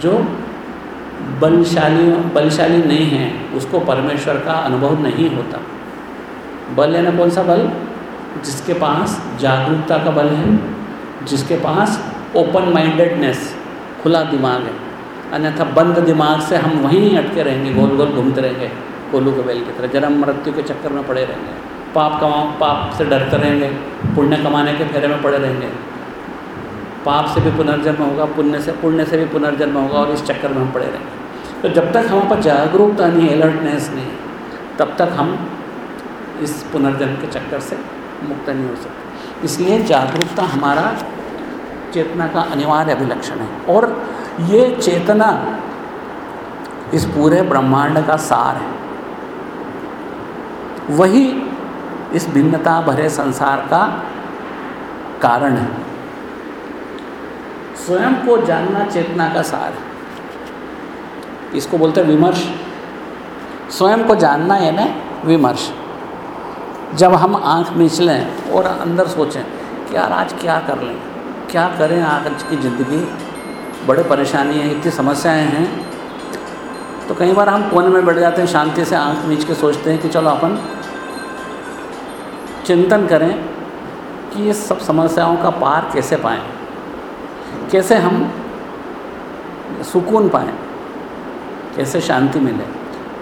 Speaker 1: जो बलशाली बलशाली नहीं है, उसको परमेश्वर का अनुभव नहीं होता। बल है ना कौन सा बल? जिसके पास जागरूकता का बल है, जिसके पास ओपन माइंडेडनेस खुला दिमाग है। अन्यथा बंद दिमाग से हम वहीं अटके रहेंगे गोल गोल घूमते रहेंगे। कोलू के बैल की तरह। जन्म मृत्यु के चक्कर में पड़े रहेंगे। पाप कमाओ, पाप से डरते रहेंगे। पुण्य कमाने के फेरे में पड़े रहेंगे। पाप से भी पुनर्जन्म होगा, पुण्य से पुण्य से भी पुनर्जन्म होगा और इस चक्कर में हम पड़े रहेंगे। तो जब तक हमारे पास जागरूकता नहीं, अलर्टनेस नहीं, तब तक हम इस पुनर्जन्म के चक्कर से मुक्त नहीं हो सकते। इसलिए जागरूकता हमारा चेतना का अनिवार्य अभिलक्षण है। और ये चेतना इस पूरे ब्रह्मांड का सार है। वही इस भिन्नता भरे संसार का कारण है। स्वयं को जानना चेतना का सार है। इसको बोलते हैं विमर्श। स्वयं को जानना यानी विमर्श। जब हम आँख मीच लें और अंदर सोचें कि यार, आज क्या कर लें? क्या करें आज की ज़िंदगी? बड़े परेशानी है, इतनी समस्याएँ हैं। तो कई बार हम कोने में बैठ जाते हैं, शांति से आँख मीच के सोचते हैं कि चलो अपन चिंतन करें कि ये सब समस्याओं का पार कैसे पाएँ, कैसे हम सुकून पाएँ, कैसे शांति मिले।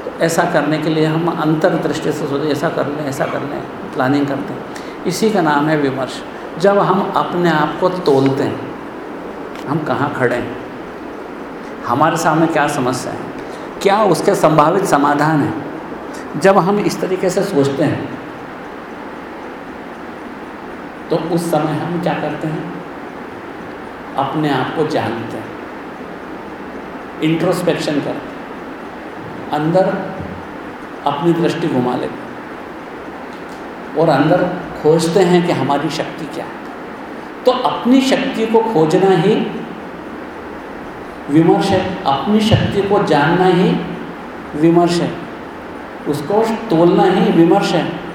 Speaker 1: तो ऐसा करने के लिए हम अंतर्दृष्टि से सोचें, ऐसा कर लें, ऐसा कर लें प्लानिंग करते हैं। इसी का नाम है विमर्श। जब हम अपने आप को तोलते हैं, हम कहाँ खड़े हैं? हमारे सामने क्या समस्या है? क्या उसके संभावित समाधान हैं? जब हम इस तरीके से सोचते हैं तो उस समय हम क्या करते हैं? अपने आप को जानते हैं। इंट्रोस्पेक्शन करते हैं। अंदर अपनी दृष्टि घुमा लेते और अंदर खोजते हैं कि हमारी शक्ति क्या है। तो अपनी शक्ति को खोजना ही विमर्श है। अपनी शक्ति को जानना ही विमर्श है। उसको तोलना ही विमर्श है।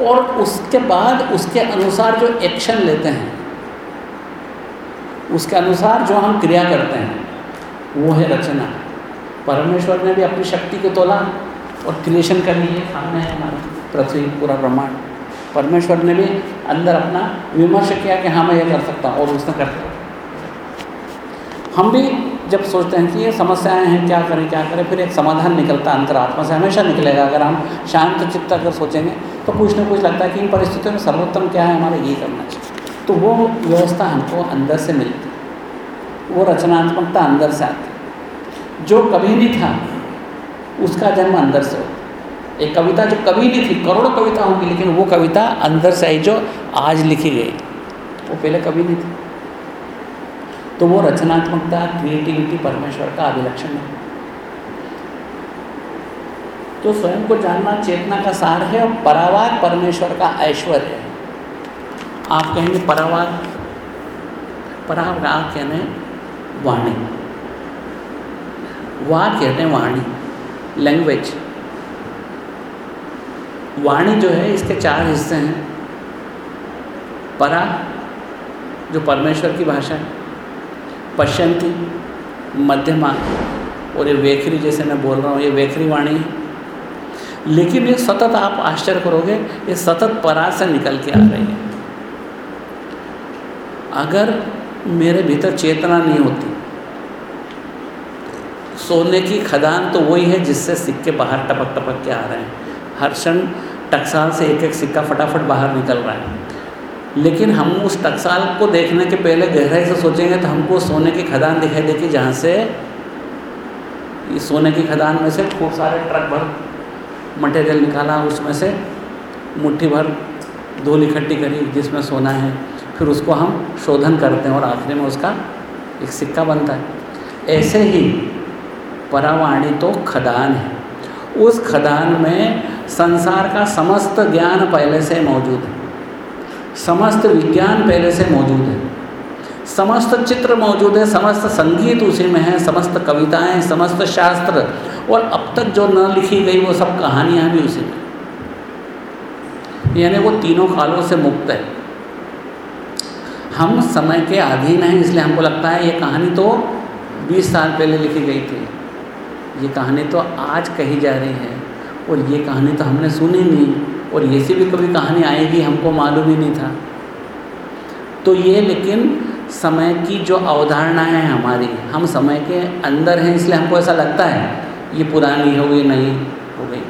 Speaker 1: और उसके बाद उसके अनुसार जो एक्शन लेते हैं, उसके अनुसार जो हम क्रिया करते हैं, वो है रचना। परमेश्वर ने भी अपनी शक्ति को तोला और क्रिएशन कर लिए सामने है हमारा, पृथ्वी, पूरा ब्रह्मांड। परमेश्वर ने भी अंदर अपना विमर्श किया कि हाँ मैं ये कर सकता हूँ और उसने कर दिया। हम भी जब सोचते हैं कि ये समस्याएँ हैं, क्या करें क्या करें, फिर एक समाधान निकलता अंतरात्मा से, हमेशा निकलेगा। अगर हम शांत चित्त अगर सोचेंगे तो कुछ ना कुछ लगता है कि इन परिस्थितियों में सर्वोत्तम क्या है, हमारा ये करना चाहिए। तो वो व्यवस्था हमको अंदर से मिलती वो रचनात्मकता अंदर से आती जो कभी नहीं था, उसका जन्म अंदर से होता एक कविता जो कभी नहीं थी, करोड़ों कविता होंगी लेकिन वो कविता अंदर से आई, जो आज लिखी गई। वो पहले कभी नहीं थी। तो वो रचनात्मकता क्रिएटिविटी परमेश्वर का अभिलक्षण है। तो स्वयं को जानना चेतना का सार है और परावाग परमेश्वर का ऐश्वर्य है। आप कहेंगे परावाग परावाग कहने वाणी। वाक कहते हैं वाणी लैंग्वेज वाणी जो है, इसके चार हिस्से हैं। परा, जो परमेश्वर की भाषा है। पश्यंती मध्यमा। और ये वेखरी जैसे मैं बोल रहा हूँ, ये वेखरी वाणी है। लेकिन ये सतत आप आश्चर्य करोगे, ये सतत परा से निकल के आ रही है। अगर मेरे भीतर चेतना नहीं होती, सोने की खदान तो वही है जिससे सिक्के बाहर टपक टपक के आ रहे हैं। हर क्षण टकसाल से एक एक सिक्का फटाफट बाहर निकल रहा है। लेकिन हम उस टकसाल को देखने के पहले गहराई से सोचेंगे तो हमको सोने की खदान दिखाई देगी जहाँ से इस सोने की खदान में से खूब सारे ट्रक भर मटेरियल निकाला, उसमें से मुट्ठी भर धूल इकट्ठी करी जिसमें सोना है। फिर उसको हम शोधन करते हैं और आखिरी में उसका एक सिक्का बनता है। ऐसे ही परावाणी तो खदान है। उस खदान में संसार का समस्त ज्ञान पहले से मौजूद है। समस्त विज्ञान पहले से मौजूद है। समस्त चित्र मौजूद है, समस्त संगीत उसी में है, समस्त कविताएँ, समस्त शास्त्र, और अब तक जो न लिखी गई वो सब कहानियाँ भी उसी में। यानी वो तीनों कालों से मुक्त है। हम समय के अधीन हैं, इसलिए हमको लगता है ये कहानी तो 20 साल पहले लिखी गई थी। ये कहानी तो आज कही जा रही है, और ये कहानी तो हमने सुनी नहीं। और ये भी कभी कहानी आएगी, हमको मालूम ही नहीं था। तो ये लेकिन समय की जो अवधारणाएँ हैं हमारी, हम समय के अंदर हैं, इसलिए हमको ऐसा लगता है, ये पुरानी हो गई नहीं हो गई।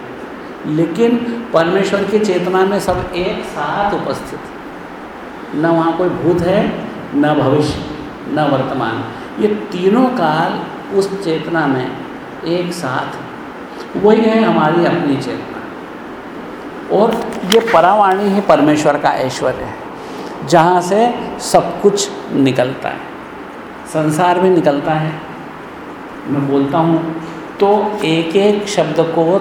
Speaker 1: लेकिन परमेश्वर की चेतना में सब एक साथ उपस्थित। न वहाँ कोई भूत है, न भविष्य, न वर्तमान। ये तीनों काल उस चेतना में एक साथ। वही है हमारी अपनी चेतना। और ये परावाणी ही परमेश्वर का ऐश्वर्य है, जहाँ से सब कुछ निकलता है। संसार भी निकलता है, मैं बोलता हूँ तो एक एक शब्द को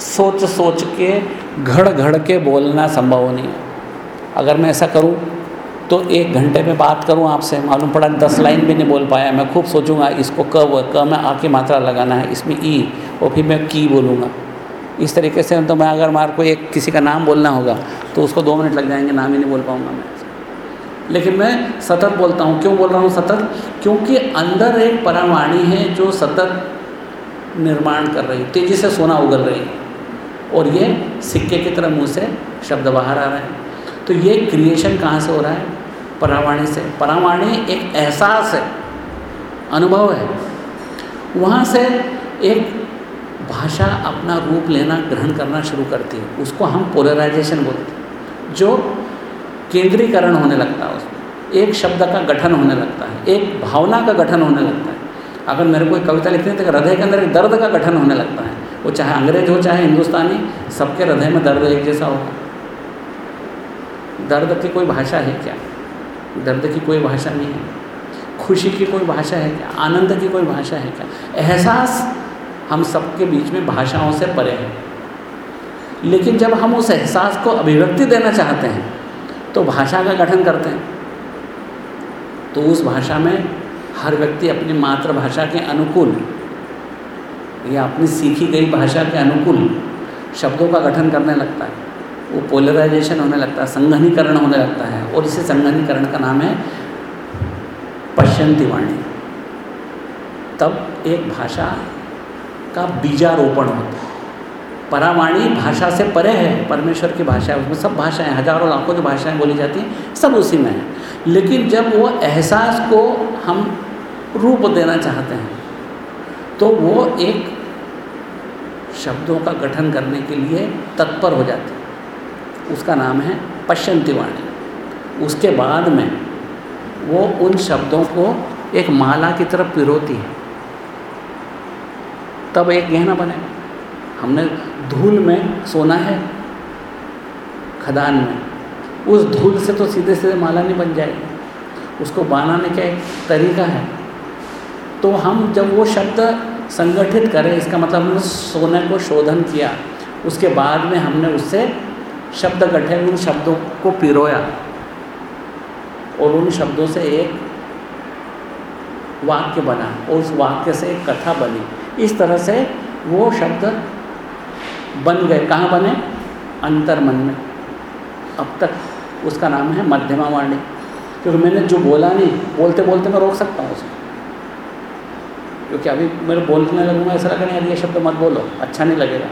Speaker 1: सोच सोच के घड़ घड़ के बोलना संभव नहीं है। अगर मैं ऐसा करूँ तो एक घंटे में बात करूँ आपसे, मालूम पड़ा दस लाइन भी नहीं बोल पाया, मैं खूब सोचूँगा, इसको क, व, क में आ की मात्रा लगाना है, इसमें ई, और फिर मैं की बोलूँगा। इस तरीके से तो मैं अगर मार को एक किसी का नाम बोलना होगा तो उसको दो मिनट लग जाएँगे, नाम ही नहीं बोल पाऊँगा मैं। लेकिन मैं सतत बोलता हूँ। क्यों बोल रहा हूँ सतत? क्योंकि अंदर एक परमाणी है जो सतत निर्माण कर रही है तेज़ी से सोना उगल रही है। और ये सिक्के की तरह मुँह से शब्द बाहर आ रहे हैं। तो ये क्रिएशन कहाँ से हो रहा है? परावाणी से। परावाणी एक एहसास है, अनुभव है। वहाँ से एक भाषा अपना रूप लेना, ग्रहण करना शुरू करती है। उसको हम पोलराइजेशन बोलते हैं। जो केंद्रीकरण होने लगता है उसमें, एक शब्द का गठन होने लगता है, एक भावना का गठन होने लगता है। अगर मेरे को एक कविता लिखनी है तो हृदय के अंदर एक दर्द का गठन होने लगता है। वो चाहे अंग्रेज़ हो, चाहे हिंदुस्तानी, सबके हृदय में दर्द एक जैसा होगा। दर्द की कोई भाषा है क्या? दर्द की कोई भाषा नहीं है। खुशी की कोई भाषा है क्या? आनंद की कोई भाषा है क्या? एहसास हम सबके बीच में भाषाओं से परे हैं। लेकिन जब हम उस एहसास को अभिव्यक्ति देना चाहते हैं तो भाषा का गठन करते हैं। तो उस भाषा में हर व्यक्ति अपनी मातृभाषा के अनुकूल या अपनी सीखी गई भाषा के अनुकूल शब्दों का गठन करने लगता है। वो पोलराइजेशन होने लगता है, संघनीकरण होने लगता है, और इसी संघनीकरण का नाम है पश्यंती वाणी तब एक भाषा का बीजारोपण होता है। परावाणी भाषा से परे है, परमेश्वर की भाषा है, उसमें सब भाषाएँ हज़ारों लाखों जो भाषाएँ बोली जाती हैं, सब उसी में है। लेकिन जब वो एहसास को हम रूप देना चाहते हैं तो वो एक शब्दों का गठन करने के लिए तत्पर हो जाते हैं। उसका नाम है पश्यंती वाणी उसके बाद में वो उन शब्दों को एक माला की तरफ़ पिरोती है। तब एक गहना बनेगा हमने धूल में सोना है, खदान में। उस धूल से तो सीधे सीधे माला नहीं बन जाएगी। उसको बनाने का एक तरीका है। तो हम जब वो शब्द संगठित करें, इसका मतलब हमने सोने को शोधन किया, उसके बाद में हमने उससे शब्द गठे उन शब्दों को पिरोया। और उन शब्दों से एक वाक्य बना और उस वाक्य से एक कथा बनी। इस तरह से वो शब्द बन गए। कहाँ बने? अंतर मन में। अब तक उसका नाम है मध्यमा वाणी। क्योंकि मैंने जो बोला नहीं बोलते बोलते मैं रोक सकता हूँ उसको क्योंकि अभी मेरे बोलने लगूँगा, ऐसा लगा नहीं यार ये शब्द मत बोलो। अच्छा नहीं लगेगा।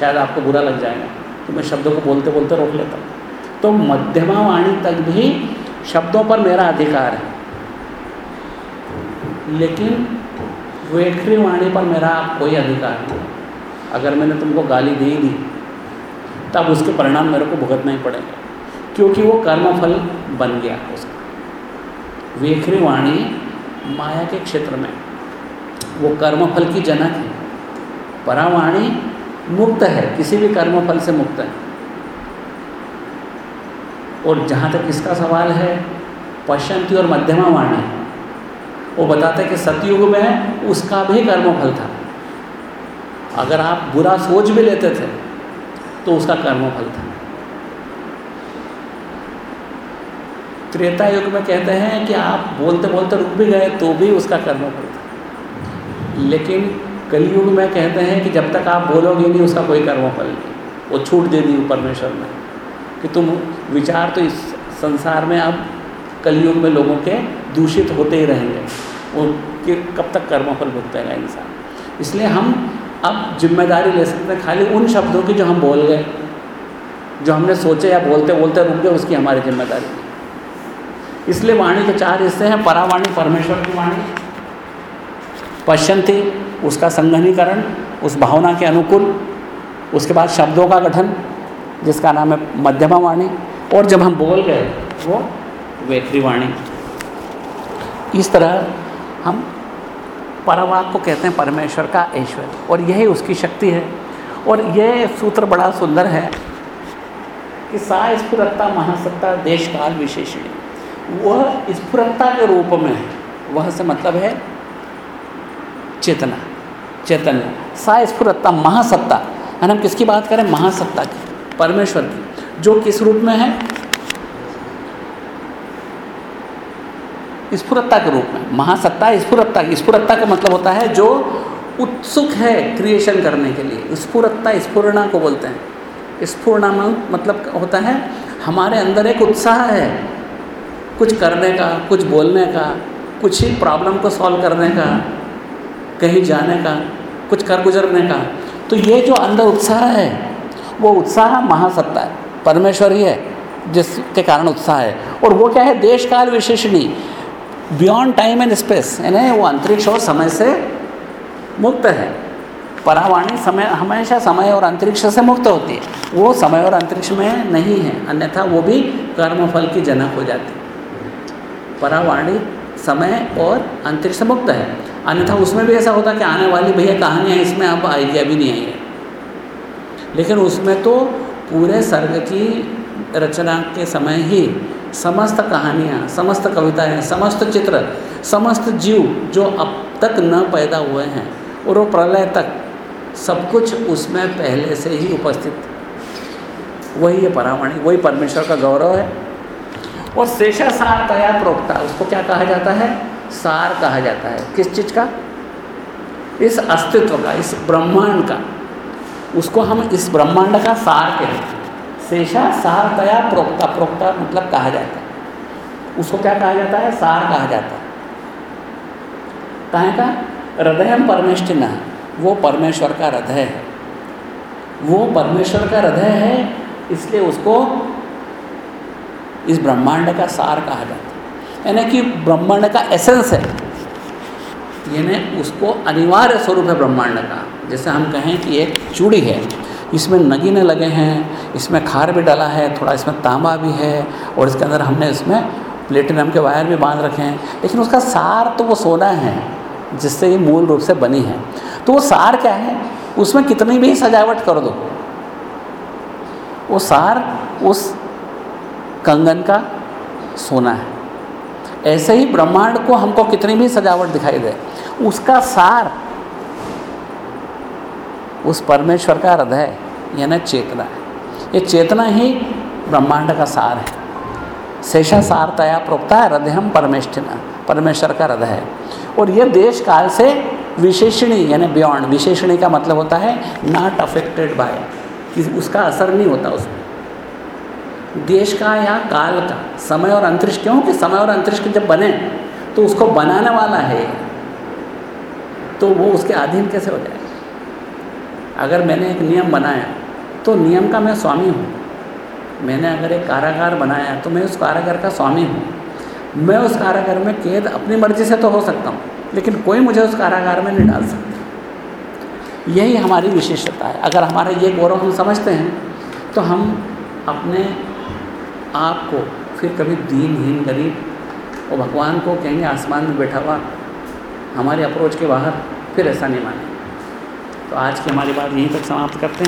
Speaker 1: शायद आपको बुरा लग जाएगा। तो मैं शब्दों को बोलते बोलते रोक लेता हूँ। तो मध्यमा वाणी तक भी शब्दों पर मेरा अधिकार है। लेकिन वेखरी वाणी पर मेरा कोई अधिकार नहीं। अगर मैंने तुमको गाली दे दी, तब उसके परिणाम मेरे को भुगतना ही पड़ेगा, क्योंकि वो कर्मफल बन गया उसका। वेखरी वाणी माया के क्षेत्र में, वो कर्मफल की जनक है। परावाणी मुक्त है, किसी भी कर्मफल से मुक्त है। और जहाँ तक इसका सवाल है पश्चंती और मध्यमा वाणी वो बताते हैं कि सतयुग में उसका भी कर्मफल था। अगर आप बुरा सोच भी लेते थे तो उसका कर्मफल था। त्रेता युग में कहते हैं कि आप बोलते बोलते रुक भी गए तो भी उसका कर्मफल था। लेकिन कलयुग में कहते हैं कि जब तक आप बोलोगे नहीं, उसका कोई कर्मफल नहीं। वो छूट दे दी परमेश्वर ने। कि तुम विचार तो इस संसार में अब कलयुग में लोगों के दूषित होते ही रहेंगे। वो कि कब तक कर्मफल भुगतेगा इंसान इसलिए हम अब ज़िम्मेदारी ले सकते हैं खाली उन शब्दों की जो हम बोल गए, जो हमने सोचे या बोलते बोलते रुक गए, उसकी हमारी ज़िम्मेदारी इसलिए वाणी के चार हिस्से हैं, परावाणी, परमेश्वर की वाणी पश्चंती उसका संघनीकरण, उस भावना के अनुकूल, उसके बाद शब्दों का गठन, जिसका नाम है मध्यमा वाणी, और जब हम बोल गए, वो वेखरी वाणी। इस तरह हम परवाक को कहते हैं परमेश्वर का ऐश्वर्य। और यही उसकी शक्ति है। और यह सूत्र बड़ा सुंदर है कि सा स्फुरत्ता महासत्ता देश काल विशेषणी। वह स्फुरत्ता के रूप में है। वह से मतलब है चेतना। चैतन्य। सा स्फुरत्ता महासत्ता। है हम किसकी बात करें? महासत्ता की। परमेश्वर की। जो किस रूप में है? स्फुरत्ता के रूप में। महासत्ता स्फुरत्ता स्फुरत्ता का मतलब होता है जो उत्सुक है क्रिएशन करने के लिए। स्फुरत्ता स्फुरना को बोलते हैं। स्फुरना मतलब होता है, हमारे अंदर एक उत्साह है। कुछ करने का, कुछ बोलने का, कुछ ही प्रॉब्लम को सॉल्व करने का, कहीं जाने का, कुछ कर गुजरने का। तो ये जो अंदर उत्साह है, वो उत्साह महासत्ता है। परमेश्वर ही है जिसके कारण उत्साह है। और वो क्या है? देश काल विशेषणी। बियॉन्ड टाइम एंड स्पेस यानी वो अंतरिक्ष और समय से मुक्त है। परावाणी समय, हमेशा समय और अंतरिक्ष से मुक्त होती है। वो समय और अंतरिक्ष में नहीं है। अन्यथा वो भी कर्मफल की जनक हो जाती परावाणी समय और अंतरिक्ष से मुक्त है। अन्यथा उसमें भी ऐसा होता कि आने वाली भैया कहानियाँ इसमें अब आइडिया भी नहीं आई है। लेकिन उसमें तो पूरे सर्ग की रचना के समय ही समस्त कहानियाँ, समस्त कविताएँ, समस्त चित्र, समस्त जीव जो अब तक न पैदा हुए हैं और वो प्रलय तक सब कुछ उसमें पहले से ही उपस्थित। वही है परावाणी वही परमेश्वर का गौरव है। और शेषा सार तया प्रोक्ता, उसको क्या कहा जाता है? सार कहा जाता है। किस चीज़ का? इस अस्तित्व का, इस ब्रह्मांड का। उसको हम इस ब्रह्मांड का सार कहते हैं। शेषा सार तया प्रोक्ता प्रोक्ता मतलब कहा जाता है। उसको क्या कहा जाता है? सार कहा जाता है। कहें का? हृदय परमेष्ठिन वो परमेश्वर का हृदय है। वो परमेश्वर का हृदय है, इसलिए उसको इस ब्रह्मांड का सार कहा जाता है। यानी कि ब्रह्मांड का एसेंस है। यानी उसको अनिवार्य स्वरूप है ब्रह्मांड का। जैसे हम कहें कि एक चूड़ी है। इसमें नगीने लगे हैं, इसमें खार भी डाला है, थोड़ा इसमें तांबा भी है और इसके अंदर हमने इसमें प्लेटिनम के वायर भी बाँध रखे हैं। लेकिन उसका सार तो वो सोना है, जिससे ये मूल रूप से बनी है। तो वो सार क्या है? उसमें कितनी भी सजावट कर दो। वो सार उस कंगन का सोना है। ऐसे ही ब्रह्मांड को हमको कितनी भी सजावट दिखाई दे, उसका सार उस परमेश्वर का हृदय यानी चेतना है। ये चेतना ही ब्रह्मांड का सार है। शेषा सार तया प्रोक्ता है, हृदय हम परमेष्ठिना, परमेश्वर का हृदय है। और यह देश काल से विशेषणी, यानी बियॉन्ड विशेषणी का मतलब होता है नॉट अफेक्टेड बाय उसका असर नहीं होता उसमें। देश का या काल का, समय और अंतरिक्ष क्यों कि समय और अंतरिक्ष जब बने तो उसको बनाने वाला है तो वो उसके अधीन कैसे हो जाए अगर मैंने एक नियम बनाया तो नियम का मैं स्वामी हूँ। मैंने अगर एक कारागार बनाया तो मैं उस कारागार का स्वामी हूँ। मैं उस कारागार में कैद अपनी मर्ज़ी से तो हो सकता हूँ, लेकिन कोई मुझे उस कारागार में नहीं डाल सकता। यही हमारी विशेषता है। अगर हमारा ये गौरव हम समझते हैं तो हम अपने आप को फिर कभी दीनहीन, गरीब और भगवान को कहेंगे, आसमान में बैठा हुआ, हमारे अप्रोच के बाहर, फिर ऐसा नहीं माने तो आज की हमारी बात यहीं तक समाप्त करते हैं